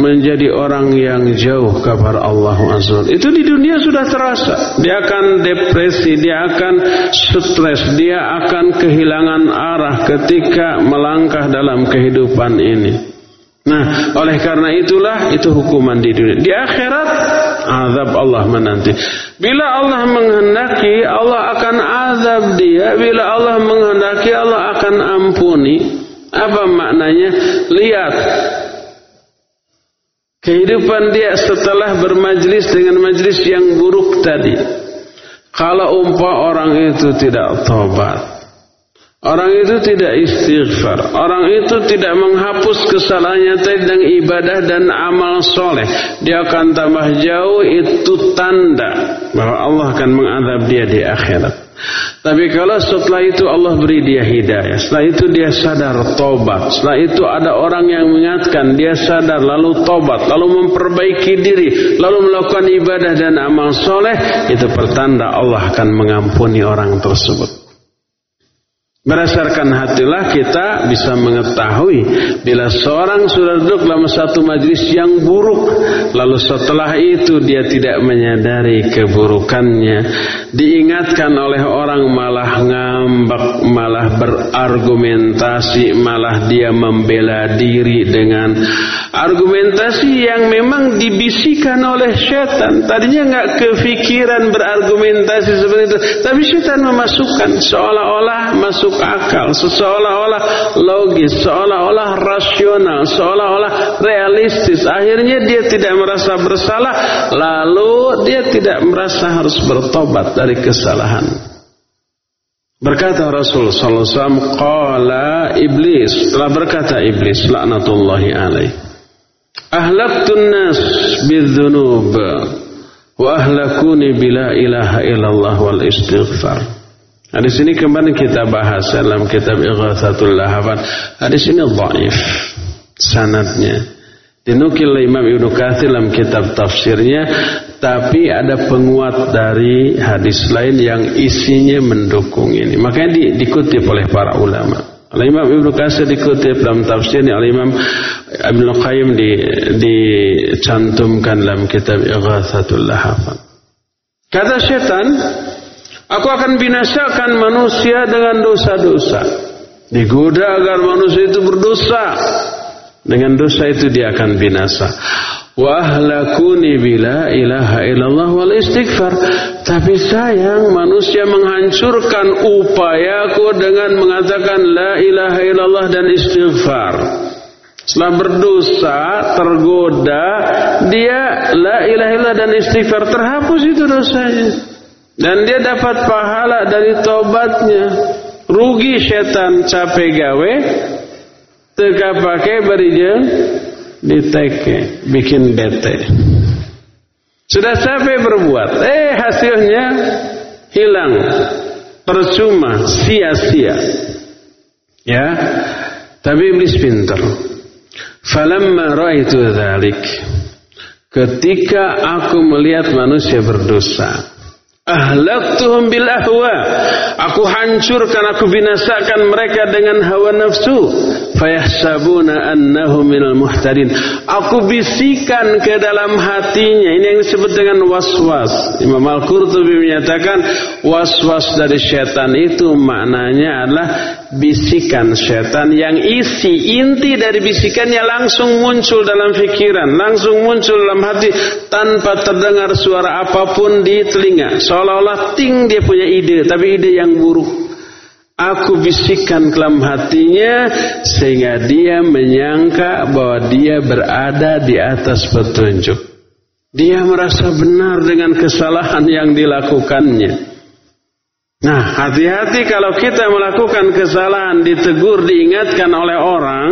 menjadi orang yang jauh kabar Allah Azza Itu di dunia sudah terasa. Dia akan depresi, dia akan stres, dia akan kehilangan arah ketika melangkah dalam kehidupan ini. Nah, oleh karena itulah itu hukuman di dunia. Di akhirat azab Allah menanti. Bila Allah menghendaki, Allah akan azab dia. Bila Allah menghendaki, Allah akan ampuni. Apa maknanya? Lihat kehidupan dia setelah bermajlis dengan majlis yang buruk tadi. Kalau umpah orang itu tidak tobat, Orang itu tidak istighfar. Orang itu tidak menghapus kesalahannya tentang ibadah dan amal soleh. Dia akan tambah jauh itu tanda bahwa Allah akan mengadab dia di akhirat. Tapi kalau setelah itu Allah beri dia hidayah, setelah itu dia sadar tobat, setelah itu ada orang yang mengingatkan, dia sadar lalu tobat, lalu memperbaiki diri, lalu melakukan ibadah dan amal soleh, itu pertanda Allah akan mengampuni orang tersebut. Berdasarkan hatilah kita bisa mengetahui bila seorang sudah duduk dalam satu majlis yang buruk lalu setelah itu dia tidak menyadari keburukannya. Diingatkan oleh orang malah ngambek malah berargumentasi malah dia membela diri dengan argumentasi yang memang dibisikan oleh setan tadinya nggak kepikiran berargumentasi seperti itu tapi setan memasukkan seolah-olah masuk akal, seolah-olah logis, seolah-olah rasional, seolah-olah realistis. Akhirnya dia tidak merasa bersalah, lalu dia tidak merasa harus bertobat dari kesalahan. Berkata Rasul sallallahu alaihi qala iblis, telah berkata iblis laknatullahi alaih. Ahlaktun nas bidzunub wa ahlakuni bila ilaha illallah wal istighfar. Hadis ini kembali kita bahas dalam kitab Ighathatul Lahaban. Hadis ini dhaif sanadnya. Dinukil oleh Imam Ibnu Katsir dalam kitab tafsirnya, tapi ada penguat dari hadis lain yang isinya mendukung ini. Makanya di, dikutip oleh para ulama. Oleh Imam Ibnu Katsir dikutip dalam tafsirnya, oleh Imam Ibnu Qayyim di, dicantumkan dalam kitab Ighathatul Lahaban. Kata setan, Aku akan binasakan manusia dengan dosa-dosa. Digoda agar manusia itu berdosa. Dengan dosa itu dia akan binasa. Wa ahlakuni bila ilaha illallah wal istighfar. Tapi sayang manusia menghancurkan upayaku dengan mengatakan la ilaha illallah dan istighfar. Setelah berdosa, tergoda, dia la ilaha illallah dan istighfar terhapus itu dosanya. Dan dia dapat pahala dari tobatnya. Rugi setan capek gawe. Teka pakai berijeng diteke, bikin bete. Sudah capek berbuat, eh hasilnya hilang, percuma, sia-sia. Ya, tapi iblis pintar. Falamma ra'aitu dzalik. Ketika aku melihat manusia berdosa, Ahlaktuhum bil. Aku hancurkan, aku binasakan mereka dengan hawa nafsu. Fayahsabuna minal muhtadin. Aku bisikan ke dalam hatinya. Ini yang disebut dengan waswas. Imam Al-Qurtubi menyatakan waswas dari syaitan itu maknanya adalah bisikan setan yang isi inti dari bisikannya langsung muncul dalam pikiran, langsung muncul dalam hati tanpa terdengar suara apa pun di telinga. Seolah-olah ting dia punya ide, tapi ide yang buruk. Aku bisikan ke dalam hatinya sehingga dia menyangka bahwa dia berada di atas petunjuk. Dia merasa benar dengan kesalahan yang dilakukannya. Nah, hati-hati kalau kita melakukan kesalahan, ditegur, diingatkan oleh orang,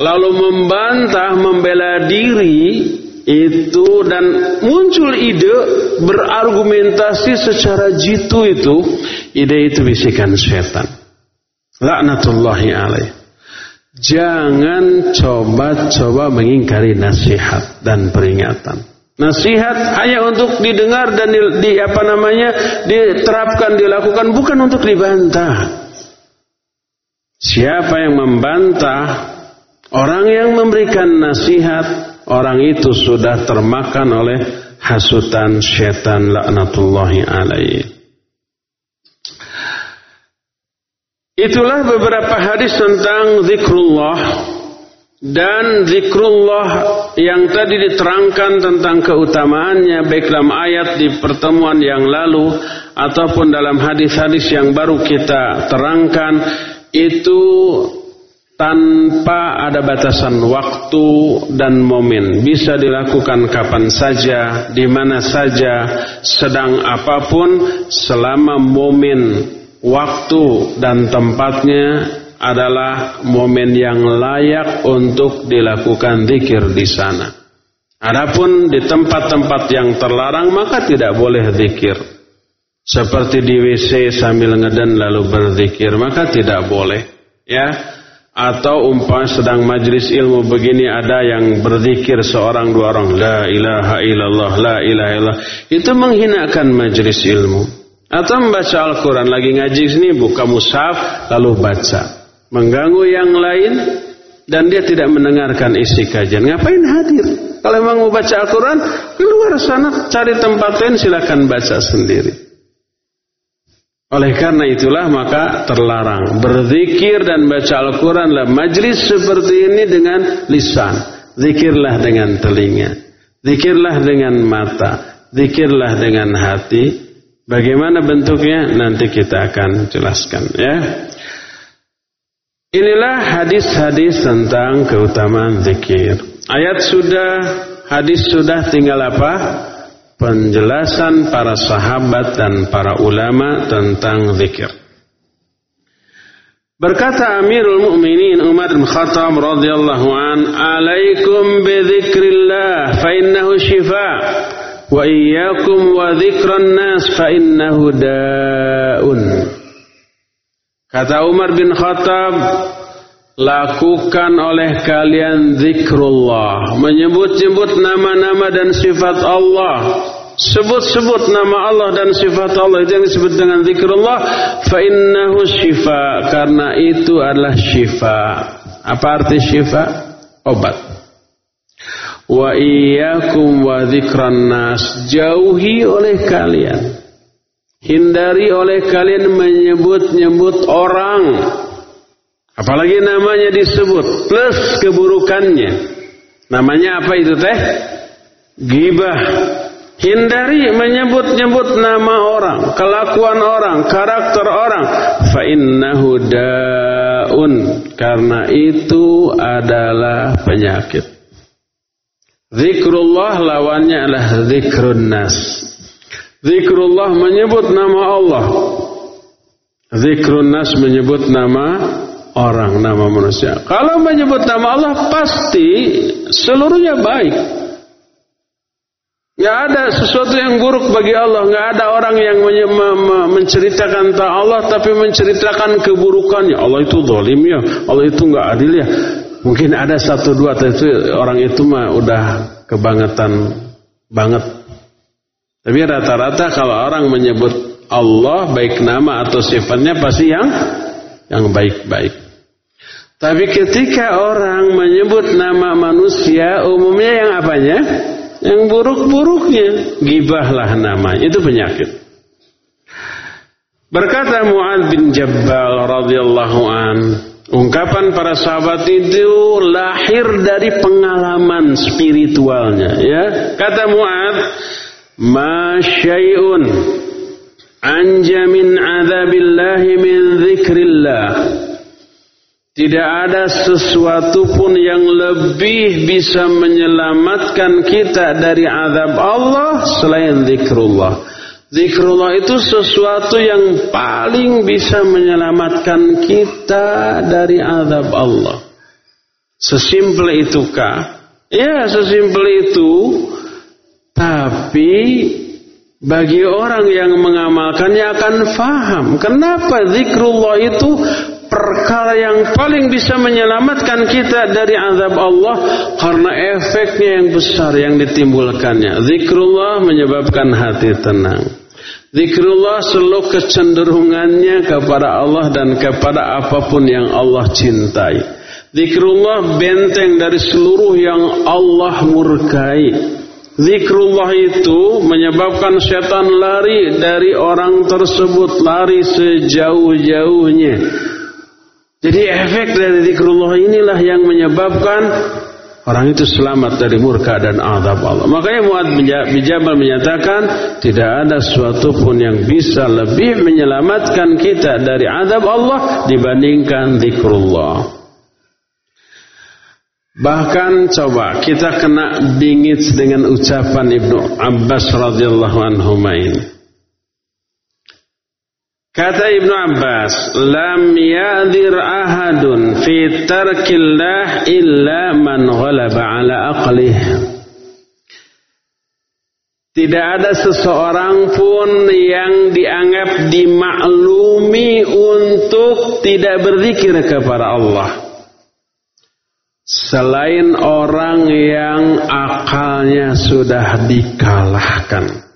lalu membantah, membela diri, itu dan muncul ide berargumentasi secara jitu itu, ide itu bisikan setan. Laknatullahi alaih. Jangan coba-coba mengingkari nasihat dan peringatan. Nasihat hanya untuk didengar dan di, di apa namanya diterapkan dilakukan bukan untuk dibantah. Siapa yang membantah orang yang memberikan nasihat orang itu sudah termakan oleh hasutan setan laknatullahi alaihi. Itulah beberapa hadis tentang zikrullah dan zikrullah yang tadi diterangkan tentang keutamaannya baik dalam ayat di pertemuan yang lalu ataupun dalam hadis-hadis yang baru kita terangkan itu tanpa ada batasan waktu dan momen. Bisa dilakukan kapan saja di mana saja sedang apa pun selama momen waktu dan tempatnya adalah momen yang layak untuk dilakukan zikir di sana. Adapun di tempat-tempat yang terlarang maka tidak boleh zikir. Seperti di WC sambil ngeden lalu berzikir maka tidak boleh. Ya, atau umpama sedang majlis ilmu begini ada yang berzikir seorang dua orang la ilaha illallah la ilaha illallah itu menghinakan majlis ilmu atau membaca Al-Quran lagi ngaji sini buka mushaf lalu baca. Mengganggu yang lain dan dia tidak mendengarkan isi kajian. Ngapain hadir? Kalau memang mau baca Al-Quran, keluar sana cari tempat lain silakan baca sendiri. Oleh karena itulah maka terlarang berzikir dan baca Al-Quran dalam majlis seperti ini dengan lisan. Zikirlah dengan telinga. Zikirlah dengan mata. Zikirlah dengan hati Bagaimana bentuknya nanti kita akan jelaskan ya. Inilah hadis-hadis tentang keutamaan zikir. Ayat sudah, hadis sudah tinggal apa? Penjelasan para sahabat dan para ulama tentang zikir. Berkata Amirul Mukminin Umar bin Khattab radhiyallahu an, "Alaikum bi dzikrillah fa innahu shifa." wa iyyakum wa dzikran nas fa innahu daun kata Umar bin Khattab lakukan oleh kalian zikrullah. Menyebut-nyebut nama-nama dan sifat Allah. Sebut-sebut nama Allah dan sifat Allah. Itu yang disebut dengan zikrullah. Fa innahu syifa. Karena itu adalah syifa. Apa arti syifa? Obat. Wa iyyakum wa dzikran nas. Jauhi oleh kalian hindari oleh kalian menyebut-nyebut orang. Apalagi namanya disebut plus keburukannya. Namanya apa itu teh? Gibah. Hindari menyebut-nyebut nama orang kelakuan orang karakter orang. Fa daun. Karena itu adalah penyakit. Zikrullah lawannya adalah zikrun nas. Zikrullah menyebut nama Allah. Zikrun nas menyebut nama orang, nama manusia. Kalau menyebut nama Allah pasti seluruhnya baik. Gak ada sesuatu yang buruk bagi Allah. Gak ada orang yang menceritakan tentang Allah tapi menceritakan keburukannya. Allah itu zalim ya. Allah itu gak adil ya. Mungkin ada satu dua tapi orang itu mah udah kebangetan banget. Tapi rata-rata kalau orang menyebut Allah baik nama atau sifatnya pasti yang yang baik-baik. Tapi ketika orang menyebut nama manusia umumnya yang apanya? Yang buruk-buruknya. Gibahlah namanya. Itu penyakit. Berkata Mu'ad bin Jabal radhiyallahu an, Ungkapan para sahabat itu lahir dari pengalaman spiritualnya ya. Kata Muad, "Ma syai'un anja min adzabillahi min dzikrillah." Tidak ada sesuatu pun yang lebih bisa menyelamatkan kita dari azab Allah selain zikrullah. Zikrullah itu sesuatu yang paling bisa menyelamatkan kita dari azab Allah. Sesimpel itukah? Ya, sesimpel itu. Tapi bagi orang yang mengamalkannya akan faham. Kenapa zikrullah itu perkara yang paling bisa menyelamatkan kita dari azab Allah karena efeknya yang besar yang ditimbulkannya. Zikrullah menyebabkan hati tenang. Zikrullah selalu kecenderungannya kepada Allah dan kepada apa pun yang Allah cintai. Zikrullah benteng dari seluruh yang Allah murkai. Zikrullah itu menyebabkan setan lari dari orang tersebut, lari sejauh-jauhnya. Jadi efek dari zikrullah inilah yang menyebabkan orang itu selamat dari murka dan azab Allah. Makanya Muad bin Jabal menyatakan tidak ada suatu pun yang bisa lebih menyelamatkan kita dari azab Allah dibandingkan zikrullah. Bahkan coba kita kena bingit dengan ucapan Ibnu Abbas radhiyallahu anhu ini. Kata Ibnu Abbas, "Lam yadir ahadun fi tarkillah illa man ghalaba ala aqlih." Tidak ada seseorang pun yang dianggap dimaklumi untuk tidak berzikir kepada Allah. Selain orang yang akalnya sudah dikalahkan.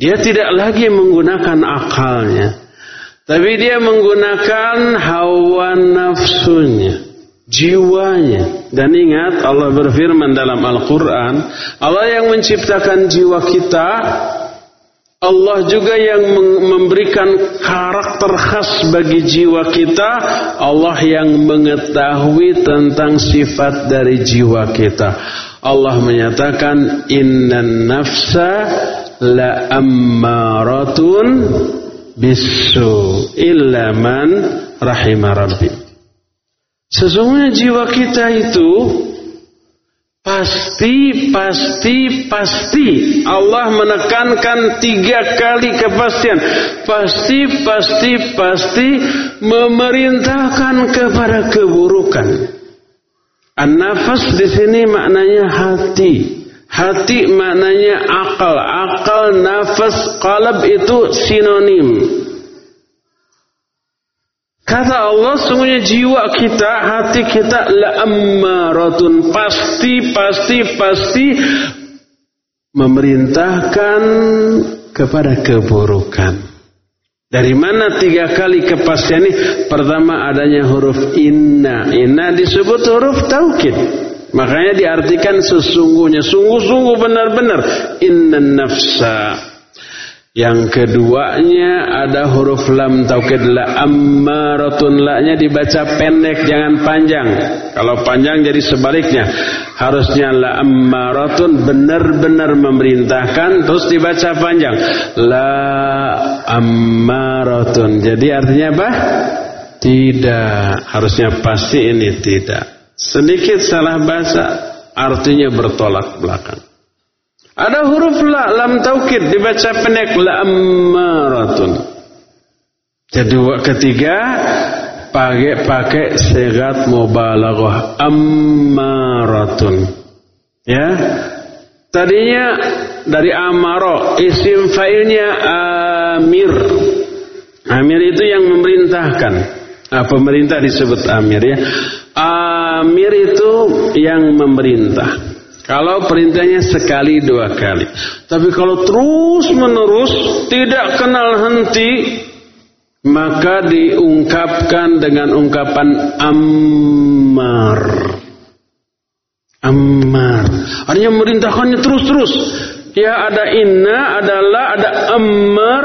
Dia tidak lagi menggunakan akalnya. Tapi dia menggunakan hawa nafsunya. Jiwanya. Dan ingat Allah berfirman dalam Al-Quran. Allah yang menciptakan jiwa kita. Allah juga yang memberikan karakter khas bagi jiwa kita. Allah yang mengetahui tentang sifat dari jiwa kita. Allah menyatakan innan nafsa la ammaratun bisu illa man rahimah rabbi. Sesungguhnya jiwa kita itu pasti, pasti, pasti Allah menekankan tiga kali kepastian. Pasti, pasti, pasti memerintahkan kepada keburukan. An-nafas di sini maknanya hati. Hati maknanya akal. Akal, nafas, qalab itu sinonim. Kata Allah, sungguhnya jiwa kita, hati kita la'ammaratun. Pasti, pasti, pasti memerintahkan kepada keburukan. Dari mana tiga kali kepastian ini? Pertama adanya huruf inna. Inna disebut huruf taukid. Makanya diartikan sesungguhnya, sungguh-sungguh benar-benar inna nafsa. Yang keduanya ada huruf lam taukid la ammaratun la-nya dibaca pendek jangan panjang. Kalau panjang jadi sebaliknya. Harusnya la ammaratun benar-benar memerintahkan terus dibaca panjang. La ammaratun. Jadi artinya apa? Tidak. Harusnya pasti ini tidak. Sedikit salah bahasa artinya bertolak belakang. Ada huruf la lam taukid dibaca pendek la ammaratun. Jadi ketiga pakai pakai segat mubalaghah ammaratun. Ya. Tadinya dari amaro isim failnya amir. Amir itu yang memerintahkan. Nah, pemerintah disebut amir ya. Amir itu yang memerintah. Kalau perintahnya sekali dua kali. Tapi kalau terus menerus tidak kenal henti. Maka diungkapkan dengan ungkapan Ammar. Ammar. Artinya memerintahkannya terus-terus. Ya ada inna, adalah ada ammar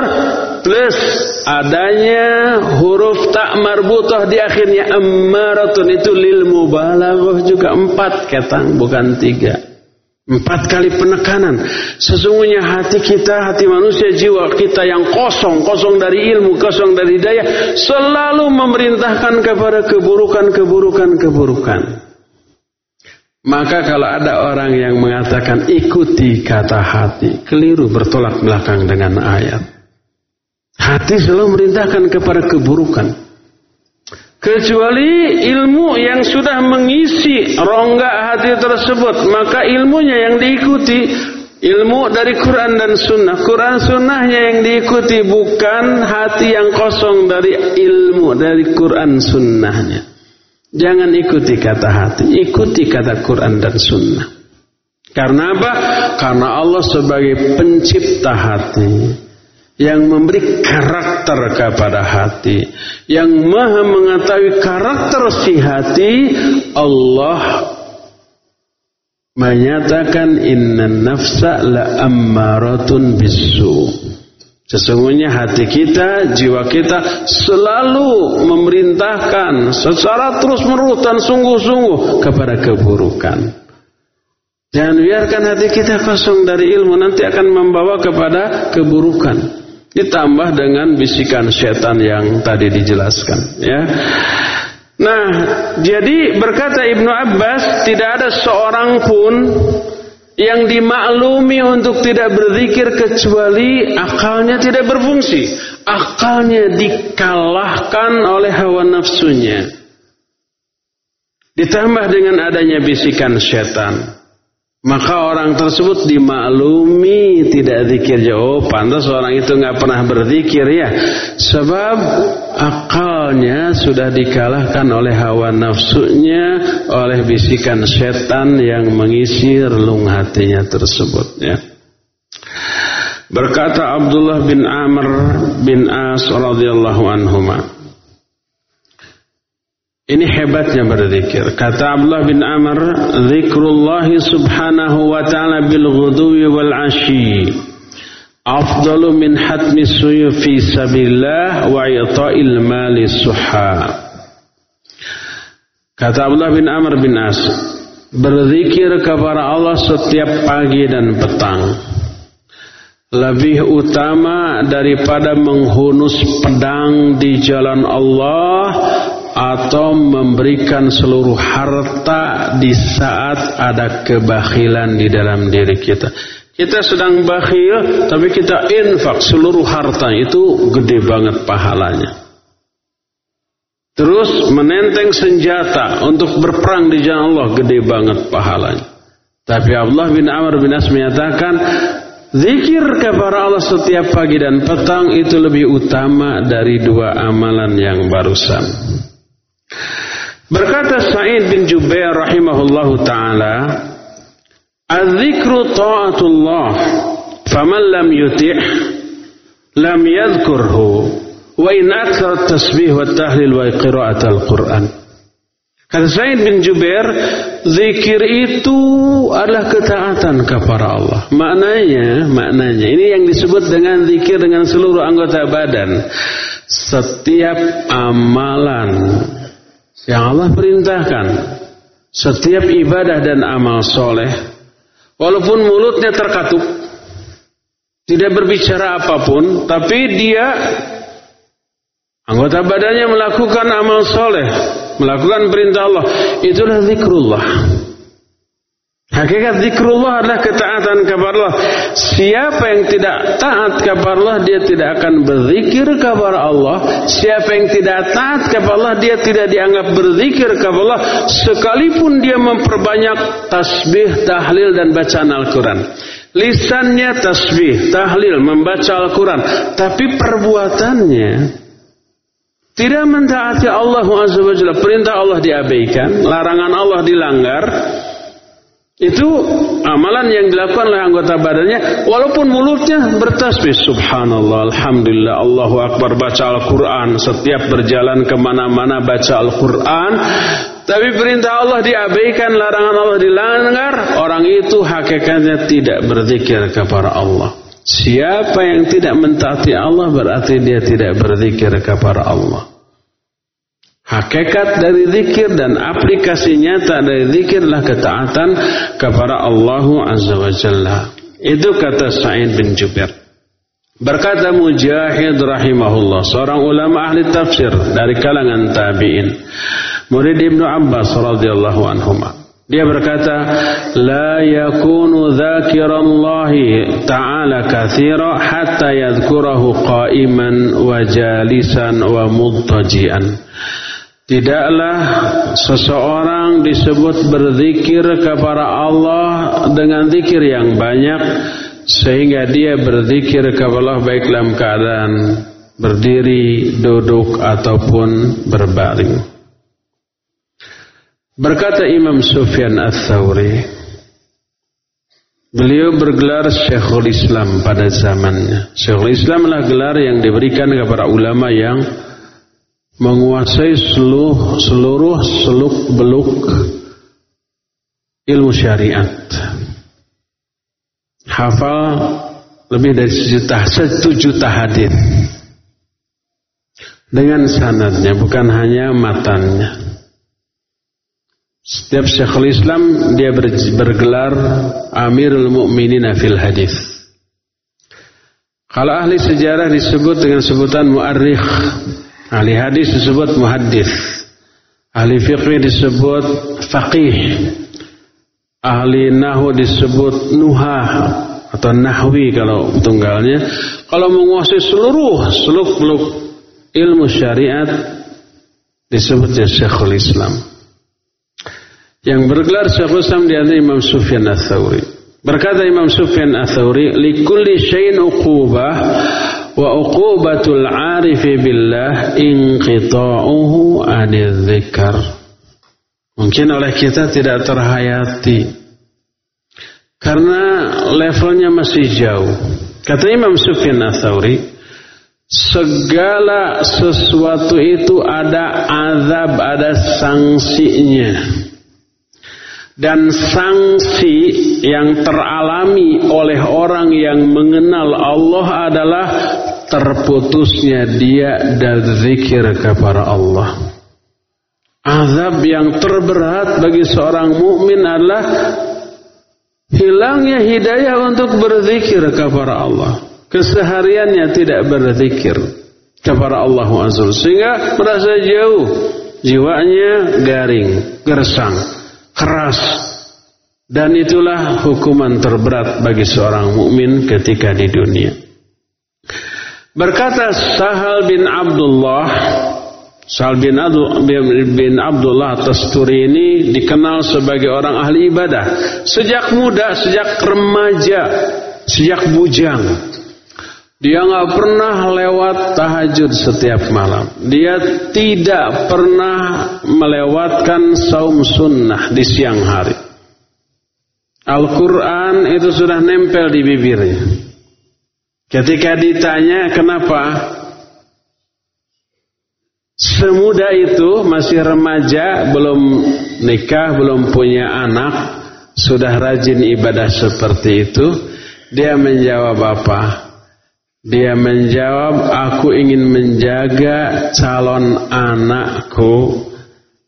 plus adanya huruf tak marbutah di akhirnya ammaratun itu lil mubalaghah juga empat ketang bukan tiga. Empat kali penekanan. Sesungguhnya hati kita, hati manusia, jiwa kita yang kosong, kosong dari ilmu, kosong dari daya, selalu memerintahkan kepada keburukan, keburukan, keburukan. Maka kalau ada orang yang mengatakan ikuti kata hati, keliru bertolak belakang dengan ayat. Hati selalu merintahkan kepada keburukan. Kecuali ilmu yang sudah mengisi rongga hati tersebut, maka ilmunya yang diikuti Ilmu dari Quran dan Sunnah. Quran Sunnahnya yang diikuti bukan hati yang kosong dari ilmu dari Quran Sunnahnya. Jangan ikuti kata hati, ikuti kata Quran dan Sunnah. Karena apa? Karena Allah sebagai pencipta hati yang memberi karakter kepada hati, yang maha mengetahui karakter si hati, Allah menyatakan inna nafsa la ammaratun bisu. Sesungguhnya hati kita, jiwa kita selalu memerintahkan secara terus-menerus dan sungguh-sungguh kepada keburukan. Jangan biarkan hati kita kosong dari ilmu nanti akan membawa kepada keburukan. Ditambah dengan bisikan setan yang tadi dijelaskan, ya. Nah, jadi berkata Ibnu Abbas, tidak ada seorang pun yang dimaklumi untuk tidak berzikir kecuali akalnya tidak berfungsi. Akalnya dikalahkan oleh hawa nafsunya. Ditambah dengan adanya bisikan setan. Maka orang tersebut dimaklumi tidak zikir jauh. Oh, pantas orang itu nggak pernah berzikir ya. Sebab akalnya sudah dikalahkan oleh hawa nafsunya, oleh bisikan setan yang mengisi relung hatinya tersebut ya. Berkata Abdullah bin Amr bin As radhiyallahu anhumah ini hebatnya berzikir. Kata Abdullah bin Amr, zikrullah subhanahu wa ta'ala bil ghudwi wal ashi. Afdalu min hatmi suyuf fi sabillah wa ita'il mali suha. Kata Abdullah bin Amr bin As, berzikir kepada Allah setiap pagi dan petang. Lebih utama daripada menghunus pedang di jalan Allah atau memberikan seluruh harta di saat ada kebakhilan di dalam diri kita. Kita sedang bakhil, tapi kita infak seluruh harta itu gede banget pahalanya. Terus menenteng senjata untuk berperang di jalan Allah gede banget pahalanya. Tapi Allah bin Amr bin As menyatakan Zikir kepada Allah setiap pagi dan petang itu lebih utama dari dua amalan yang barusan. Berkata Sa'id bin Jubair rahimahullahu taala, "Az-zikru ta'atullah, faman lam yuti' lam yadhkurhu wa in akthar tasbih wa tahlil wa qira'at al-Qur'an." Kata Sa'id bin Jubair, zikir itu adalah ketaatan kepada Allah. Maknanya, maknanya ini yang disebut dengan zikir dengan seluruh anggota badan. Setiap amalan yang Allah perintahkan. Setiap ibadah dan amal soleh walaupun mulutnya terkatup tidak berbicara apa pun tapi dia anggota badannya melakukan amal soleh melakukan perintah Allah. Itulah zikrullah Hakikat zikrullah adalah ketaatan kepada Allah. Siapa yang tidak taat kepada Allah, dia tidak akan berzikir kepada Allah. Siapa yang tidak taat kepada Allah, dia tidak dianggap berzikir kepada Allah. Sekalipun dia memperbanyak tasbih, tahlil, dan bacaan Al-Quran. Lisannya tasbih, tahlil, membaca Al-Quran. Tapi perbuatannya tidak mentaati Allah Azza wa Perintah Allah diabaikan, larangan Allah dilanggar. Itu amalan yang dilakukan oleh anggota badannya walaupun mulutnya bertasbih. Subhanallah alhamdulillah Allahu akbar baca Al-Qur'an. Setiap berjalan ke mana-mana baca Al-Qur'an. Tapi perintah Allah diabaikan larangan Allah dilanggar. Orang itu hakikatnya tidak berzikir kepada Allah. Siapa yang tidak mentaati Allah berarti dia tidak berzikir kepada Allah Hakikat dari zikir dan aplikasi nyata dari zikir adalah ketaatan kepada Allah Azza wa Jalla. Itu kata Sa'id bin Jubair. Berkata Mujahid rahimahullah, seorang ulama ahli tafsir dari kalangan tabi'in. Murid Ibnu Abbas radhiyallahu anhuma. Dia berkata, "La yakunu dzakirallahi ta'ala katsira hatta yadhkurahu qa'iman wa jalisan wa muttaji'an." Tidaklah seseorang disebut berzikir kepada Allah dengan zikir yang banyak sehingga dia berzikir kepada Allah baik dalam keadaan berdiri, duduk ataupun berbaring. Berkata Imam Sufyan Ats-Tsauri, beliau bergelar Syekhul Islam pada zamannya. Syekhul Islam adalah gelar yang diberikan kepada ulama yang menguasai seluruh seluruh seluk beluk ilmu syariat. Hafal lebih dari sejuta, juta hadis dengan sanadnya, bukan hanya matannya. Setiap Syekhul Islam dia bergelar Amirul Mukminin fil hadis. Kalau ahli sejarah disebut dengan sebutan muarrikh Ahli hadis disebut muhaddis. Ahli fiqh disebut faqih. Ahli nahu disebut nuhah atau nahwi kalau tunggalnya. Kalau menguasai seluruh seluk-beluk ilmu syariat disebutnya Syekhul Islam. Yang bergelar Syekhul Islam di antara Imam Sufyan Ats-Tsauri. Berkata Imam Sufyan Ats-Tsauri, "Likulli syai'in uqubah wa uqubatul arifi billah inqita'uhu anil mungkin oleh kita tidak terhayati. Karena levelnya masih jauh. Kata Imam Sufyan Ats-Tsauri segala sesuatu itu ada azab ada sanksinya dan sanksi yang teralami oleh orang yang mengenal Allah adalah terputusnya dia dan zikir kepada Allah. Azab yang terberat bagi seorang mukmin adalah hilangnya hidayah untuk berzikir kepada Allah. Kesehariannya tidak berzikir kepada Allah Azza sehingga merasa jauh, jiwanya garing, gersang keras dan itulah hukuman terberat bagi seorang mukmin ketika di dunia. Berkata Sahal bin Abdullah Sahal bin, bin Abdullah Tasturi ini dikenal sebagai orang ahli ibadah sejak muda, sejak remaja, sejak bujang. Dia nggak pernah lewat tahajud setiap malam. Dia tidak pernah melewatkan saum sunnah di siang hari. Al-Quran itu sudah nempel di bibirnya. Ketika ditanya kenapa semuda itu masih remaja, belum nikah, belum punya anak, sudah rajin ibadah seperti itu, dia menjawab apa? Dia menjawab, aku ingin menjaga calon anakku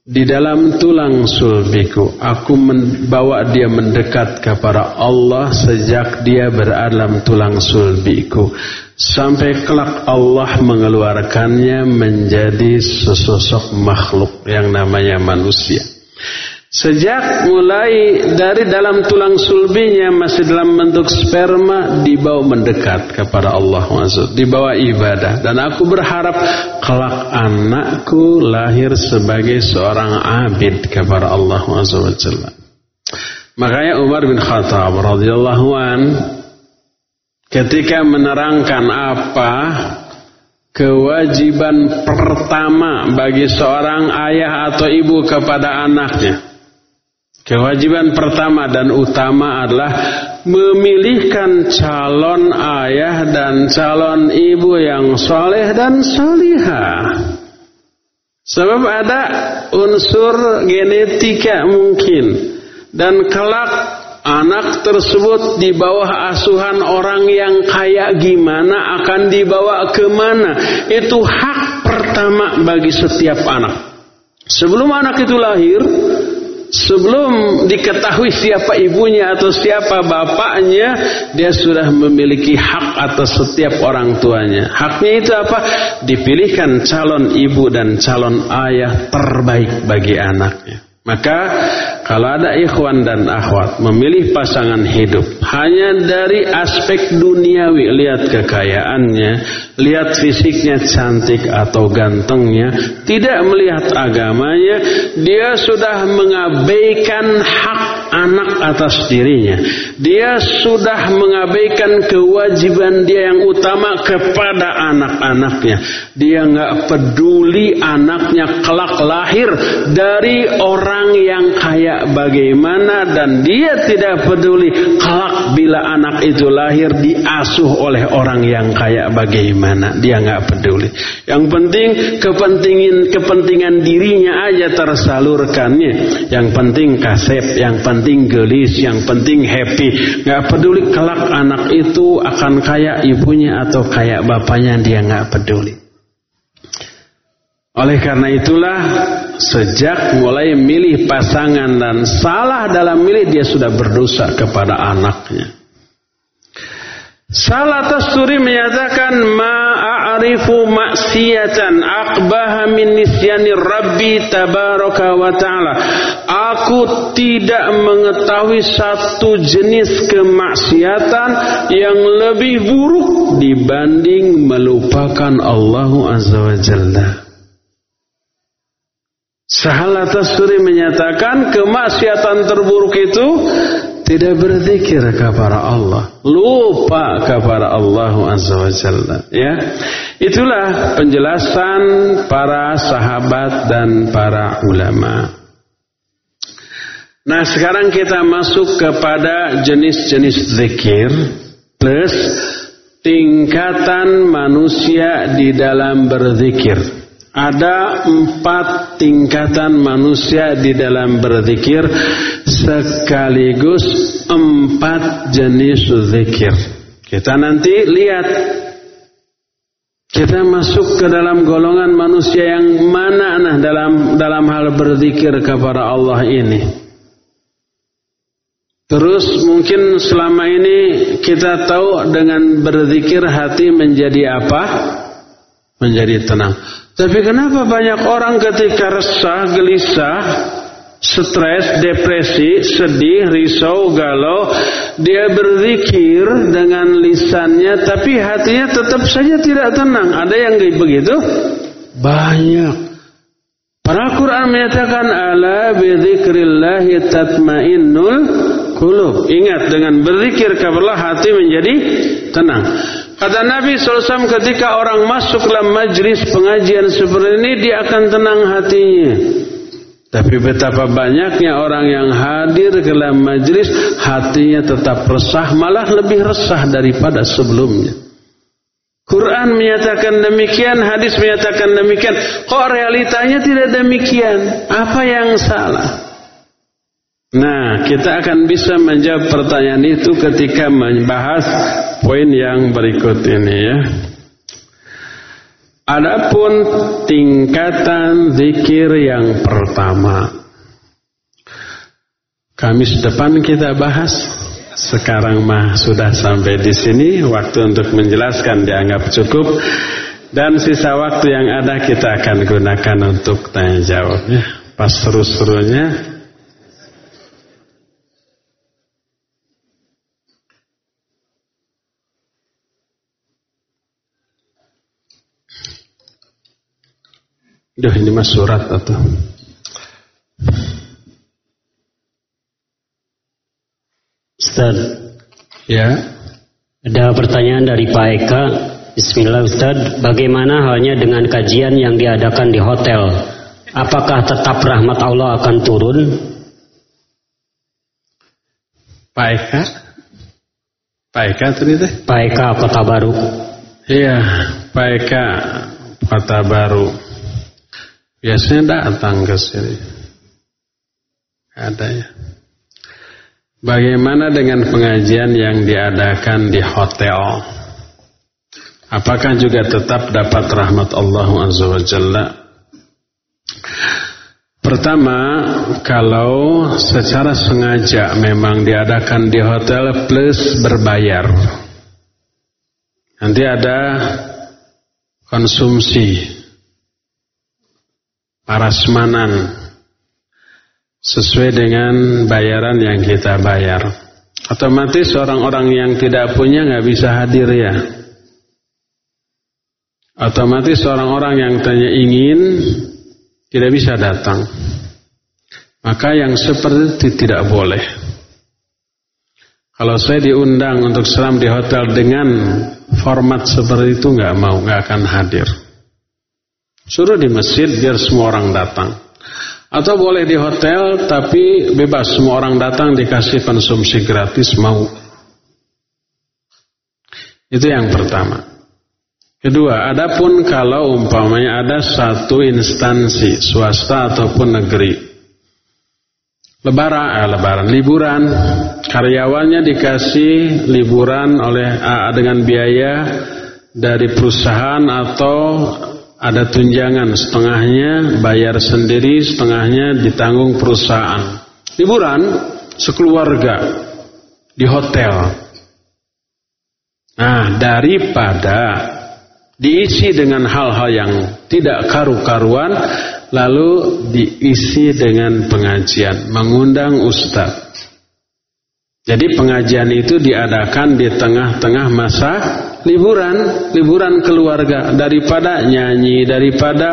di dalam tulang sulbiku. Aku membawa dia mendekat kepada Allah sejak dia berada dalam tulang sulbiku. Sampai kelak Allah mengeluarkannya menjadi sesosok makhluk yang namanya manusia. Sejak mulai dari dalam tulang sulbinya masih dalam bentuk sperma dibawa mendekat kepada Allah maksud dibawa ibadah dan aku berharap kelak anakku lahir sebagai seorang abid kepada Allah SWT. Makanya Umar bin Khattab radhiyallahu an ketika menerangkan apa kewajiban pertama bagi seorang ayah atau ibu kepada anaknya Kewajiban pertama dan utama adalah memilihkan calon ayah dan calon ibu yang soleh dan solihah. Sebab ada unsur genetika mungkin. Dan kelak anak tersebut di bawah asuhan orang yang kaya gimana akan dibawa ke mana. Itu hak pertama bagi setiap anak. Sebelum anak itu lahir, sebelum diketahui siapa ibunya atau siapa bapaknya, dia sudah memiliki hak atas setiap orang tuanya. Haknya itu apa? Dipilihkan calon ibu dan calon ayah terbaik bagi anaknya. Maka kalau ada ikhwan dan akhwat memilih pasangan hidup hanya dari aspek duniawi, lihat kekayaannya, lihat fisiknya cantik atau gantengnya, tidak melihat agamanya, dia sudah mengabaikan hak anak atas dirinya. Dia sudah mengabaikan kewajiban dia yang utama kepada anak-anaknya. Dia nggak peduli anaknya kelak lahir dari orang orang yang kaya bagaimana dan dia tidak peduli kelak bila anak itu lahir diasuh oleh orang yang kaya bagaimana. Dia nggak peduli. Yang penting kepentingan kepentingan dirinya aja tersalurkannya. Yang penting kasep yang penting gelis yang penting happy. Nggak peduli kelak anak itu akan kaya ibunya atau kaya bapaknya dia nggak peduli oleh karena itulah sejak mulai milih pasangan dan salah dalam milih dia sudah berdosa kepada anaknya. Salah Tasturi menyatakan ma'arifu maksiatan aqbaha min nisyani Rabbi tabaraka wa ta'ala. Aku tidak mengetahui satu jenis kemaksiatan yang lebih buruk dibanding melupakan Allah Azza wa Jalla. Sahalat Suri menyatakan kemaksiatan terburuk itu tidak berzikir kepada Allah, lupa kepada Allah Azza wa Jalla. Ya, itulah penjelasan para sahabat dan para ulama. Nah, sekarang kita masuk kepada jenis-jenis zikir plus tingkatan manusia di dalam berzikir. Ada empat tingkatan manusia di dalam berzikir sekaligus empat jenis zikir. Kita nanti lihat kita masuk ke dalam golongan manusia yang mana nah dalam dalam hal berzikir kepada Allah ini. Terus mungkin selama ini kita tahu dengan berzikir hati menjadi apa? Menjadi tenang. Tapi kenapa banyak orang ketika resah, gelisah, stres, depresi, sedih, risau, galau, dia berzikir dengan lisannya tapi hatinya tetap saja tidak tenang. Ada yang begitu? Banyak. Para Quran menyatakan ala bidzikrillahi tatmainnul qulub. Ingat dengan berzikir kepada hati menjadi tenang. Kata Nabi SAW ketika orang masuk dalam majlis pengajian seperti ini dia akan tenang hatinya. Tapi betapa banyaknya orang yang hadir ke dalam majlis hatinya tetap resah malah lebih resah daripada sebelumnya. Quran menyatakan demikian, hadis menyatakan demikian. Kok realitanya tidak demikian? Apa yang salah? Nah, kita akan bisa menjawab pertanyaan itu ketika membahas poin yang berikut ini ya. Adapun tingkatan zikir yang pertama. Kamis depan kita bahas. Sekarang mah sudah sampai di sini. Waktu untuk menjelaskan dianggap cukup. Dan sisa waktu yang ada kita akan gunakan untuk tanya jawabnya. Pas seru-serunya Duh ini mas surat atau Ustaz. Ya. Ada pertanyaan dari Pak Eka. Bismillah Ustaz. Bagaimana halnya dengan kajian yang diadakan di hotel? Apakah tetap rahmat Allah akan turun? Pak Eka? Pak Eka ternyata Pak Eka Kota Baru. Iya Pak Eka Kota Baru Biasanya datang ke sini. Ada ya. Bagaimana dengan pengajian yang diadakan di hotel? Apakah juga tetap dapat rahmat Allah Azza wa Jalla? Pertama, kalau secara sengaja memang diadakan di hotel plus berbayar. Nanti ada konsumsi parasmanan sesuai dengan bayaran yang kita bayar. Otomatis orang-orang yang tidak punya nggak bisa hadir ya. Otomatis orang-orang yang tanya ingin tidak bisa datang. Maka yang seperti itu tidak boleh. Kalau saya diundang untuk selam di hotel dengan format seperti itu nggak mau, nggak akan hadir. Suruh di masjid biar semua orang datang. Atau boleh di hotel tapi bebas semua orang datang dikasih konsumsi gratis mau. Itu yang pertama. Kedua, adapun kalau umpamanya ada satu instansi swasta ataupun negeri lebaran, eh, lebaran, liburan, karyawannya dikasih liburan oleh uh, dengan biaya dari perusahaan atau ada tunjangan setengahnya bayar sendiri setengahnya ditanggung perusahaan. Liburan sekeluarga di hotel. Nah daripada diisi dengan hal-hal yang tidak karu-karuan lalu diisi dengan pengajian. Mengundang ustaz. Jadi pengajian itu diadakan di tengah-tengah masa liburan, liburan keluarga daripada nyanyi, daripada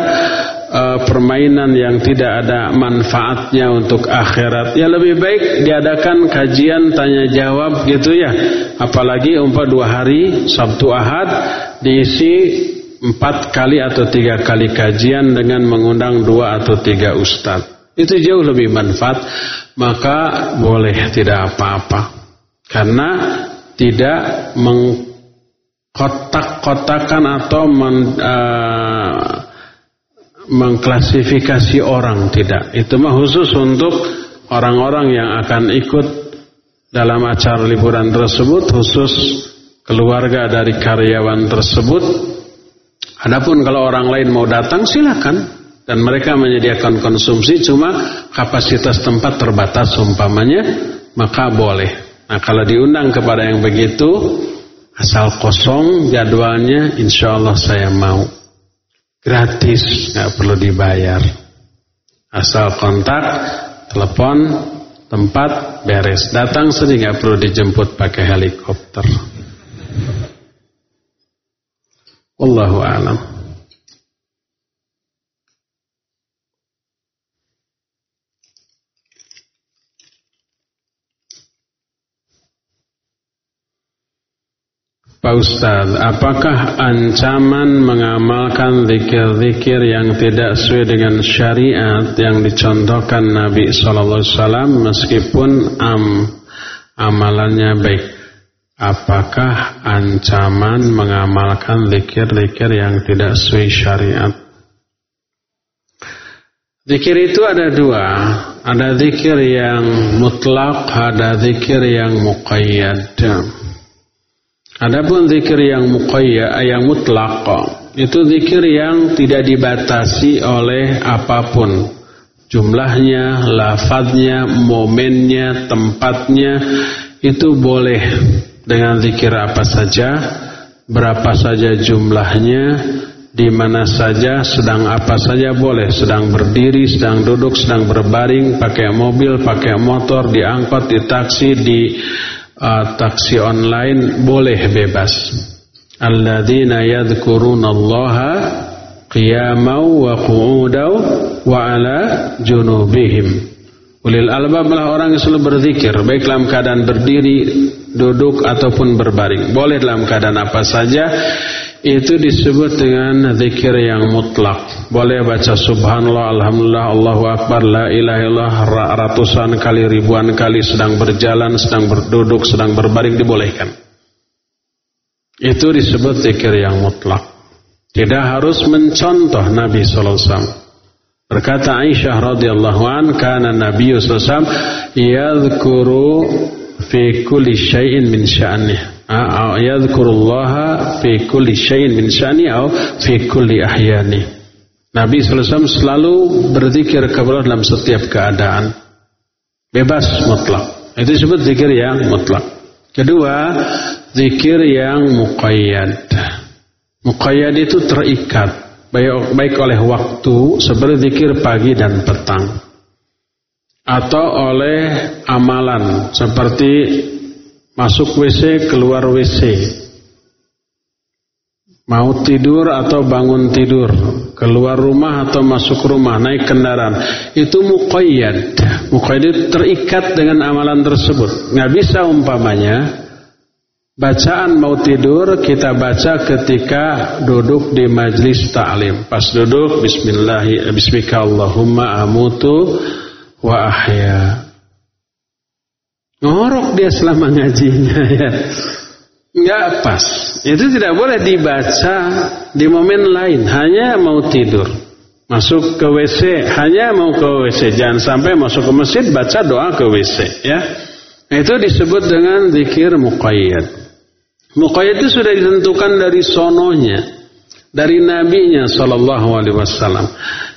uh, permainan yang tidak ada manfaatnya untuk akhirat. Ya lebih baik diadakan kajian tanya jawab gitu ya. Apalagi umpah dua hari Sabtu Ahad diisi empat kali atau tiga kali kajian dengan mengundang dua atau tiga ustadz. Itu jauh lebih manfaat maka boleh tidak apa-apa. Karena tidak mengkotak-kotakan atau men, uh, mengklasifikasi orang tidak. Itu mah khusus untuk orang-orang yang akan ikut dalam acara liburan tersebut khusus keluarga dari karyawan tersebut. Adapun kalau orang lain mau datang silakan dan mereka menyediakan konsumsi cuma kapasitas tempat terbatas umpamanya maka boleh. Nah kalau diundang kepada yang begitu asal kosong jadwalnya insya Allah saya mau gratis nggak perlu dibayar asal kontak telepon tempat beres datang sendiri nggak perlu dijemput pakai helikopter. Wallahu a'lam. Pak Ustaz, apakah ancaman mengamalkan zikir-zikir yang tidak sesuai dengan syariat yang dicontohkan Nabi SAW meskipun am, amalannya baik? Apakah ancaman mengamalkan zikir-zikir yang tidak sesuai syariat? Zikir itu ada dua, ada zikir yang mutlak, ada zikir yang muqayyad. Adapun zikir yang muqayyad yang mutlak itu zikir yang tidak dibatasi oleh apa pun. Jumlahnya, lafadznya, momennya, tempatnya itu boleh dengan zikir apa saja, berapa saja jumlahnya, di mana saja, sedang apa saja boleh, sedang berdiri, sedang duduk, sedang berbaring, pakai mobil, pakai motor, diangkut, di taksi, di uh, taksi online boleh bebas. Alladzina yadhkuruna Allaha qiyaman wa qu'udan wa ala junubihim. Ulil albab adalah orang yang selalu berzikir baik dalam keadaan berdiri, duduk ataupun berbaring. Boleh dalam keadaan apa saja itu disebut dengan zikir yang mutlak. Boleh baca subhanallah, alhamdulillah, Allahu akbar, la ilaha illallah ratusan kali, ribuan kali sedang berjalan, sedang berduduk, sedang berbaring dibolehkan. Itu disebut zikir yang mutlak. Tidak harus mencontoh Nabi sallallahu alaihi wasallam. Berkata Aisyah radhiyallahu an, kana Nabi sallallahu alaihi wasallam yadhkuru fi kulli syai'in min sya'nihi yadhkurullaha fi kulli syai'in min syani atau fi kulli ahyani. Nabi SAW selalu berzikir kepada dalam setiap keadaan. Bebas mutlak. Itu disebut zikir yang mutlak. Kedua, zikir yang muqayyad. Muqayyad itu terikat baik, baik oleh waktu seperti zikir pagi dan petang. atau oleh amalan seperti masuk WC keluar WC mau tidur atau bangun tidur? Keluar rumah atau masuk rumah? Naik kendaraan. Itu muqayyad. Muqayyad terikat dengan amalan tersebut. Nggak bisa umpamanya. Bacaan mau tidur kita baca ketika duduk di majlis ta'lim. Pas duduk bismillah bismika Allahumma wa ahya. Ngorok dia selama ngajinya ya. Enggak pas. Itu tidak boleh dibaca di momen lain. Hanya mau tidur. Masuk ke WC. Hanya mau ke WC. Jangan sampai masuk ke masjid baca doa ke WC. Ya. Itu disebut dengan zikir muqayyad. Muqayyad itu sudah ditentukan dari sononya. Dari nabinya sallallahu alaihi wasallam.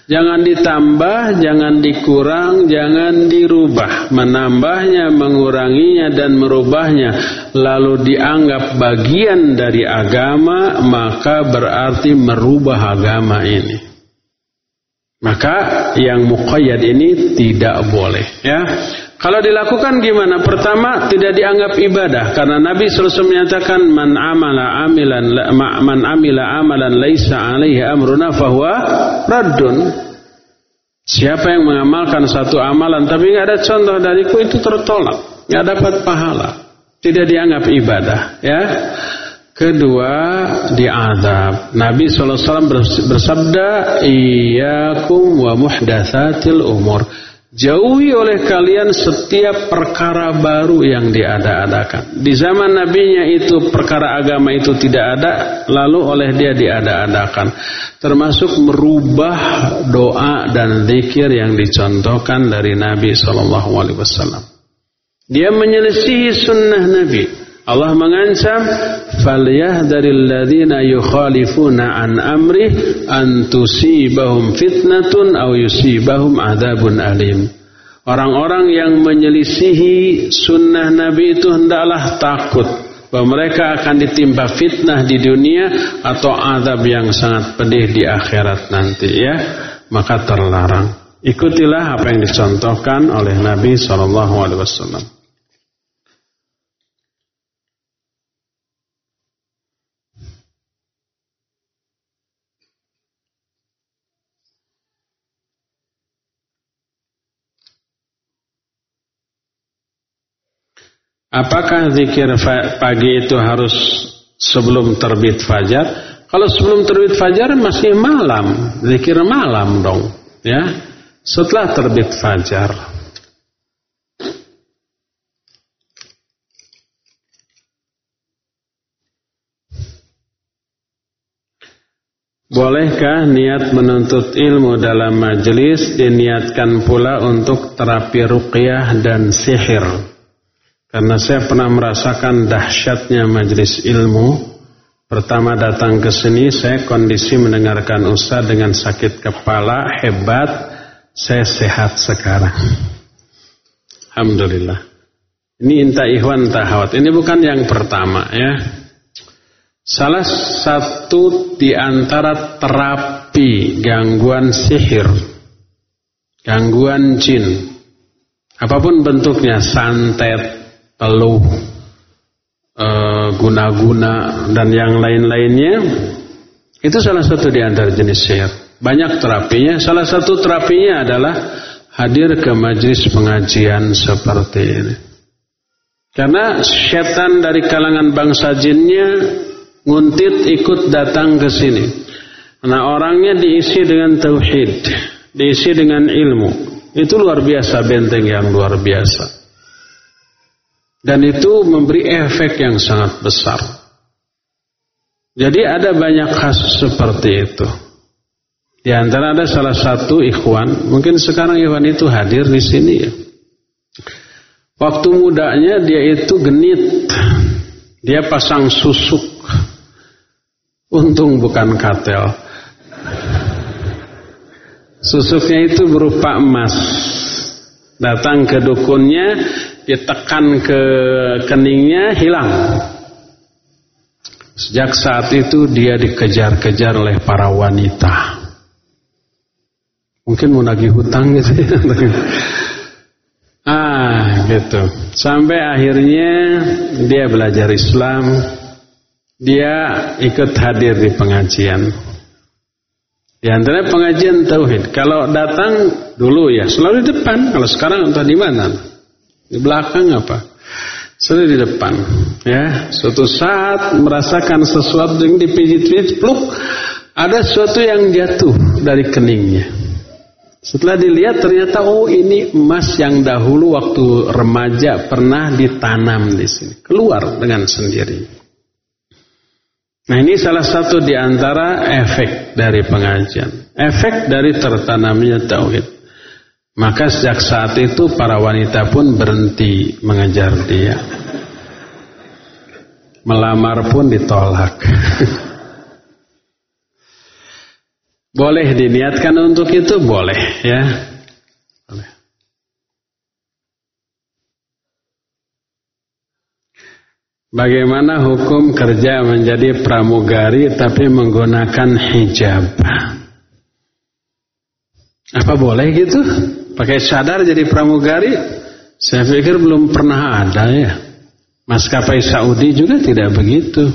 Jangan ditambah, jangan dikurang, jangan dirubah. Menambahnya, menguranginya, dan merubahnya. Lalu dianggap bagian dari agama, maka berarti merubah agama ini. Maka yang muqayyad ini tidak boleh. Ya, kalau dilakukan gimana? Pertama tidak dianggap ibadah karena Nabi SAW menyatakan man amala amilan man amila amalan laisa alaihi amruna fahuwa raddun. Siapa yang mengamalkan satu amalan tapi nggak ada contoh dariku itu tertolak, nggak dapat pahala, tidak dianggap ibadah. Ya. Kedua diadab. Nabi SAW bersabda, Iyakum wa muhdatsatil umur. Jauhi oleh kalian setiap perkara baru yang diada-adakan. Di zaman nabinya itu perkara agama itu tidak ada, lalu oleh dia diada-adakan. Termasuk merubah doa dan zikir yang dicontohkan dari Nabi Shallallahu Alaihi Wasallam. Dia menyelisihi sunnah Nabi. Allah mengancam falyahdharil ladzina yukhalifuna an amri an tusibahum fitnatun aw yusibahum adzabun alim. Orang-orang yang menyelisihi sunnah Nabi itu hendaklah takut bahwa mereka akan ditimpa fitnah di dunia atau azab yang sangat pedih di akhirat nanti ya. Maka terlarang. Ikutilah apa yang dicontohkan oleh Nabi sallallahu Apakah zikir pagi itu harus sebelum terbit fajar? Kalau sebelum terbit fajar masih malam, zikir malam dong, ya. Setelah terbit fajar. Bolehkah niat menuntut ilmu dalam majelis diniatkan pula untuk terapi ruqyah dan sihir? Karena saya pernah merasakan dahsyatnya majelis ilmu. Pertama datang ke sini, saya kondisi mendengarkan ustaz dengan sakit kepala, hebat. Saya sehat sekarang. Alhamdulillah. Ini inta ikhwan tahawat. Ini bukan yang pertama ya. Salah satu di antara terapi gangguan sihir, gangguan jin, apa pun bentuknya, santet, teluh, eh, guna-guna dan yang lain-lainnya itu salah satu di antara jenis sihir. Banyak terapinya. Salah satu terapinya adalah hadir ke majlis pengajian seperti ini. Karena setan dari kalangan bangsa jinnya nguntit ikut datang ke sini. Nah orangnya diisi dengan tauhid, diisi dengan ilmu. Itu luar biasa benteng yang luar biasa. Dan itu memberi efek yang sangat besar. Jadi ada banyak kasus seperti itu. Di antara ada salah satu ikhwan, mungkin sekarang ikhwan itu hadir di sini ya. Waktu mudanya dia itu genit. Dia pasang susuk. Untung bukan katel. Susuknya itu berupa emas. Datang ke dukunnya, ditekan ke keningnya hilang. Sejak saat itu dia dikejar-kejar oleh para wanita. Mungkin mau nagih hutang gitu ya. Ah, gitu. Sampai akhirnya dia belajar Islam, dia ikut hadir di pengajian. Di antara pengajian tauhid. Kalau datang dulu ya selalu di depan. Kalau sekarang entah di mana. Di belakang apa? Selalu di depan. Ya, suatu saat merasakan sesuatu yang dipijit-pijit, pluk, ada sesuatu yang jatuh dari keningnya. Setelah dilihat ternyata oh ini emas yang dahulu waktu remaja pernah ditanam di sini. Keluar dengan sendiri. Nah ini salah satu di antara efek dari pengajian. Efek dari tertanamnya tauhid. Maka sejak saat itu para wanita pun berhenti mengejar dia. Melamar pun ditolak. boleh diniatkan untuk itu? Boleh ya. Bagaimana hukum kerja menjadi pramugari tapi menggunakan hijab? Apa boleh gitu? Pakai sadar jadi pramugari? Saya pikir belum pernah ada ya. Maskapai Saudi juga tidak begitu.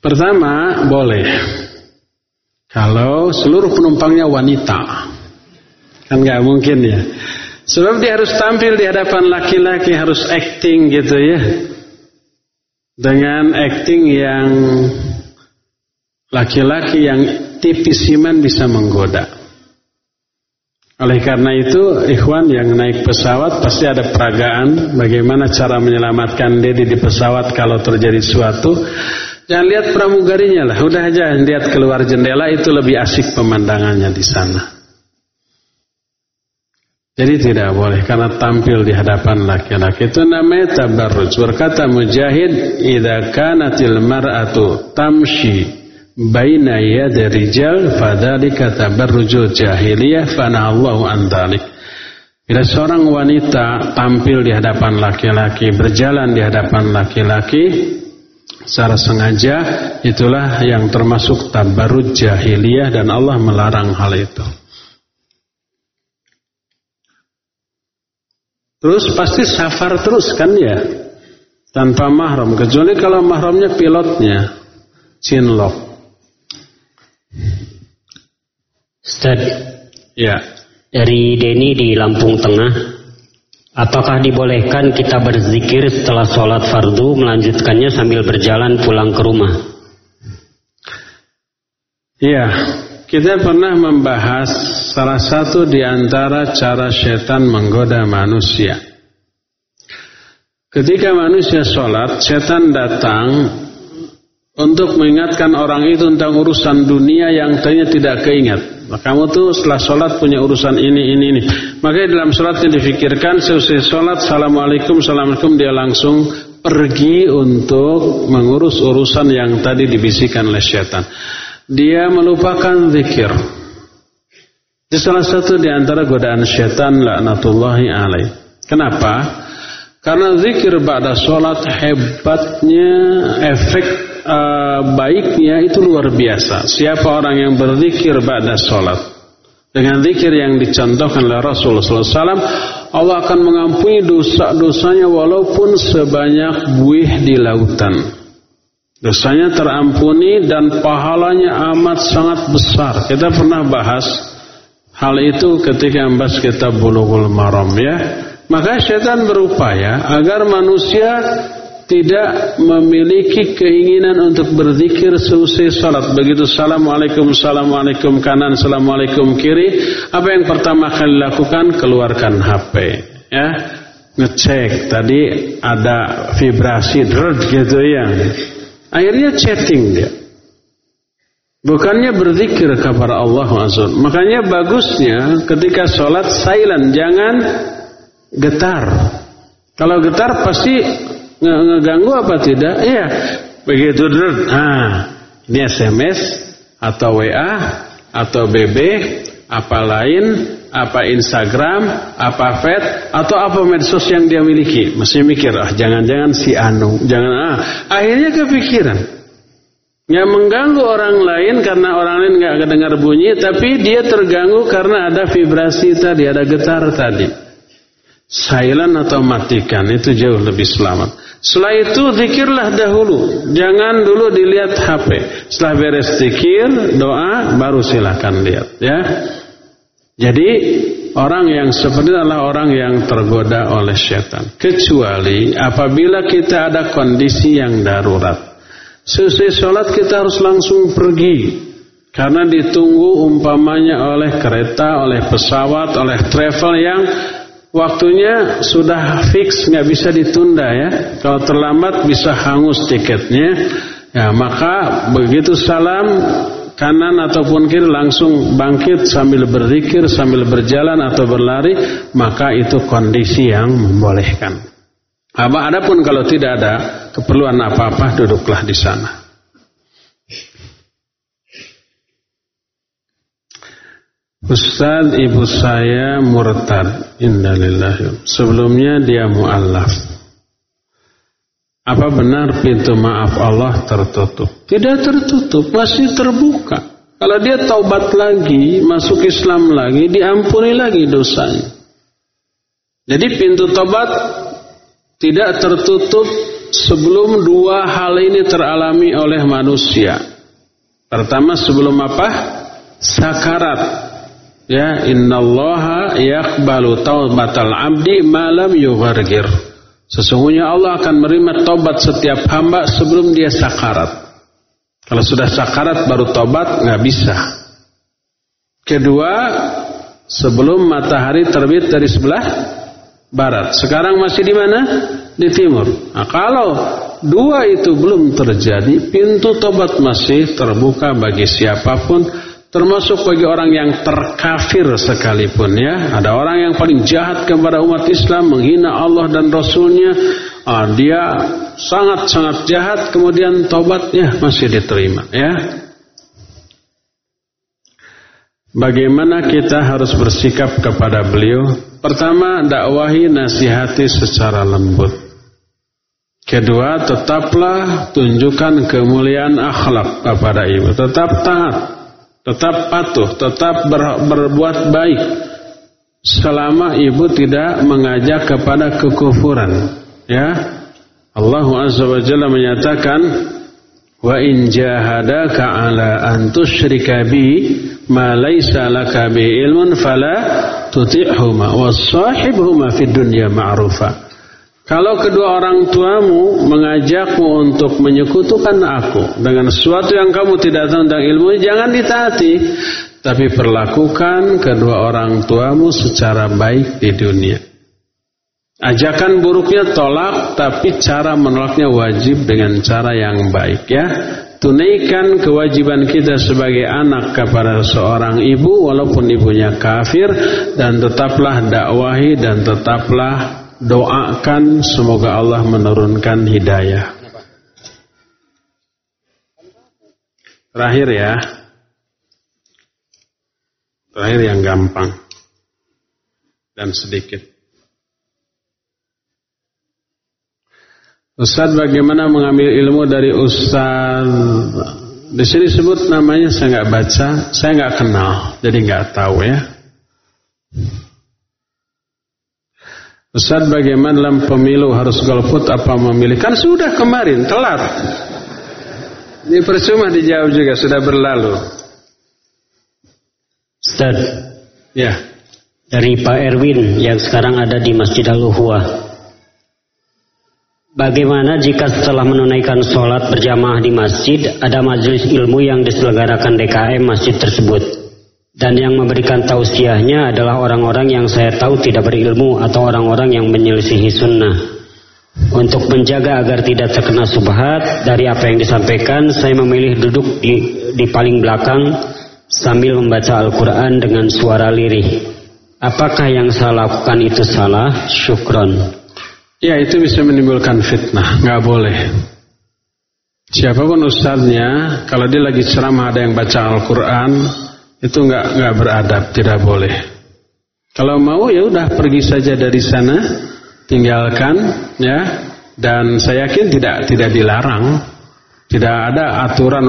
Pertama, boleh. Kalau seluruh penumpangnya wanita. Kan nggak mungkin ya. Sebab dia harus tampil di hadapan laki-laki, harus acting gitu ya. Dengan acting yang laki-laki yang tipis iman bisa menggoda. Oleh karena itu, ikhwan yang naik pesawat pasti ada peragaan bagaimana cara menyelamatkan diri di pesawat kalau terjadi sesuatu. Jangan lihat pramugarinya lah, udah aja lihat keluar jendela itu lebih asik pemandangannya di sana. Jadi tidak boleh karena tampil di hadapan laki-laki itu namanya tabarruj. Berkata Mujahid, "Idza kanatil mar'atu tamshi baina yadi rijal fadzalika tabarrujul jahiliyah fana Allahu an dzalik." Bila seorang wanita tampil di hadapan laki-laki, berjalan di hadapan laki-laki secara sengaja, itulah yang termasuk tabarruj jahiliyah dan Allah melarang hal itu. Terus pasti safar terus kan ya tanpa mahram kecuali kalau mahramnya pilotnya cinlok. Ustaz. Ya. Dari Denny di Lampung Tengah. Apakah dibolehkan kita berzikir setelah sholat fardu melanjutkannya sambil berjalan pulang ke rumah? Iya, kita pernah membahas salah satu di antara cara setan menggoda manusia. Ketika manusia sholat, setan datang untuk mengingatkan orang itu tentang urusan dunia yang tadinya tidak keingat. Kamu tuh setelah sholat punya urusan ini, ini, ini. Makanya dalam sholatnya difikirkan, selesai sholat, Assalamualaikum, Assalamualaikum, dia langsung pergi untuk mengurus urusan yang tadi dibisikkan oleh setan. Dia melupakan zikir. Itu salah satu di antara godaan syaitan laknatullahi alaih. Kenapa? Karena zikir pada sholat hebatnya efek uh, baiknya itu luar biasa. Siapa orang yang berzikir pada sholat dengan zikir yang dicontohkan oleh Rasulullah SAW, Allah akan mengampuni dosa-dosanya walaupun sebanyak buih di lautan. Dosanya terampuni dan pahalanya amat sangat besar. Kita pernah bahas Hal itu ketika membahas kitab Bulughul Maram ya. Maka syaitan berupaya agar manusia tidak memiliki keinginan untuk berzikir selesai salat. Begitu Assalamualaikum, Assalamualaikum kanan, Assalamualaikum kiri. Apa yang pertama kali lakukan? Keluarkan HP. Ya, ngecek tadi ada vibrasi gitu ya. Akhirnya chatting dia. Bukannya berzikir kepada Allah Azza. Makanya bagusnya ketika sholat silent, jangan getar. Kalau getar pasti nge ngeganggu apa tidak? Iya. Begitu nah, ini SMS atau WA atau BB apa lain, apa Instagram, apa Fed atau apa medsos yang dia miliki. Masih mikir, ah jangan-jangan si Anu, jangan ah. Akhirnya kepikiran. Nggak mengganggu orang lain karena orang lain nggak kedengar bunyi, tapi dia terganggu karena ada vibrasi tadi, ada getar tadi. Silent atau matikan itu jauh lebih selamat. Setelah itu zikirlah dahulu. Jangan dulu dilihat HP. Setelah beres zikir, doa, baru silakan lihat ya. Jadi orang yang seperti adalah orang yang tergoda oleh setan. Kecuali apabila kita ada kondisi yang darurat. Selesai sholat kita harus langsung pergi. Karena ditunggu umpamanya oleh kereta, oleh pesawat, oleh travel yang waktunya sudah fix nggak bisa ditunda ya. Kalau terlambat bisa hangus tiketnya. Ya, maka begitu salam kanan ataupun kiri langsung bangkit sambil berzikir, sambil berjalan atau berlari, maka itu kondisi yang membolehkan. Apa adapun kalau tidak ada keperluan apa-apa duduklah di sana. Ustaz ibu saya murtad. Innalillahi. Sebelumnya dia mu'allaf. Apa benar pintu maaf Allah tertutup? Tidak tertutup, masih terbuka. Kalau dia taubat lagi, masuk Islam lagi Diampuni lagi dosanya. Jadi pintu taubat Tidak tertutup Sebelum dua hal ini teralami oleh manusia. Pertama sebelum apa? Sakarat Ya, innallaha yaqbalu taubatal abdi malam yughargir. Sesungguhnya Allah akan menerima taubat setiap hamba sebelum dia sakarat. Kalau sudah sakarat baru taubat nggak bisa. Kedua, sebelum matahari terbit dari sebelah barat. Sekarang masih di mana? Di timur. Nah, kalau dua itu belum terjadi, pintu tobat masih terbuka bagi siapa pun Termasuk bagi orang yang terkafir sekalipun ya. Ada orang yang paling jahat kepada umat Islam, menghina Allah dan Rasulnya. Ah, dia sangat-sangat jahat, kemudian tobatnya masih diterima ya. Bagaimana kita harus bersikap kepada beliau? Pertama, dakwahi nasihati secara lembut. Kedua, tetaplah tunjukkan kemuliaan akhlak kepada ibu. Tetap taat tetap patuh, tetap ber, berbuat baik selama ibu tidak mengajak kepada kekufuran. Ya. Allah Azza wa Jalla menyatakan wa in jahadaka ala an tusyrika bi ma laysa laka bi ilmun fala tuti'huma was-sahibhuma fid dunya ma'rufa. Kalau kedua orang tuamu mengajakmu untuk menyekutukan aku dengan sesuatu yang kamu tidak tahu tentang ilmu, jangan ditaati. Tapi perlakukan kedua orang tuamu secara baik di dunia. Ajakan buruknya tolak, tapi cara menolaknya wajib dengan cara yang baik ya. Tunaikan kewajiban kita sebagai anak kepada seorang ibu walaupun ibunya kafir dan tetaplah dakwahi dan tetaplah doakan semoga Allah menurunkan hidayah. Terakhir ya. Terakhir yang gampang dan sedikit. Ustaz bagaimana mengambil ilmu dari Ustaz di sini sebut namanya saya nggak baca, saya nggak kenal, jadi nggak tahu ya. Ustaz bagaimana dalam pemilu harus golput apa memilih? Kan sudah kemarin, telat. Ini percuma dijawab juga, sudah berlalu. Ustaz. Ya. Dari Pak Erwin yang sekarang ada di Masjid Al-Uhwa. Bagaimana jika setelah menunaikan sholat berjamaah di masjid, ada majelis ilmu yang diselenggarakan DKM masjid tersebut? Dan yang memberikan tausiahnya adalah orang-orang yang saya tahu tidak berilmu atau orang-orang yang menyelisihi sunnah. Untuk menjaga agar tidak terkena subhat dari apa yang disampaikan, saya memilih duduk di, di paling belakang sambil membaca Al-Quran dengan suara lirih. Apakah yang saya lakukan itu salah? Syukron. Ya itu bisa menimbulkan fitnah, nggak boleh. Siapa pun ustadznya, kalau dia lagi ceramah ada yang baca Al-Quran, itu nggak nggak beradab, tidak boleh. Kalau mau ya udah pergi saja dari sana, tinggalkan ya. Dan saya yakin tidak tidak dilarang, tidak ada aturan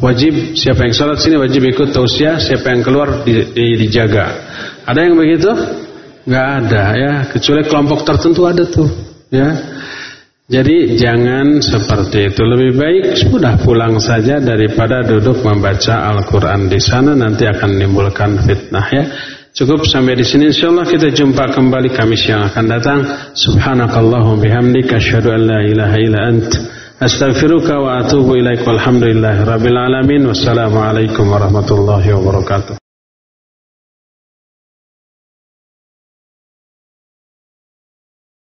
wajib siapa yang sholat sini wajib ikut tausiah, siapa yang keluar di, di, dijaga. Ada yang begitu? nggak ada ya kecuali kelompok tertentu ada tuh ya jadi jangan seperti itu. Lebih baik sudah pulang saja daripada duduk membaca Al-Quran di sana. Nanti akan menimbulkan fitnah ya. Cukup sampai di sini. Insyaallah kita jumpa kembali. Kamis yang akan datang. Subhanakallahumma bihamdika. Asyhadu an la ilaha illa ant. Astaghfiruka wa atubu ilaik. Walhamdulillahi rabbil alamin. Wassalamualaikum warahmatullahi wabarakatuh.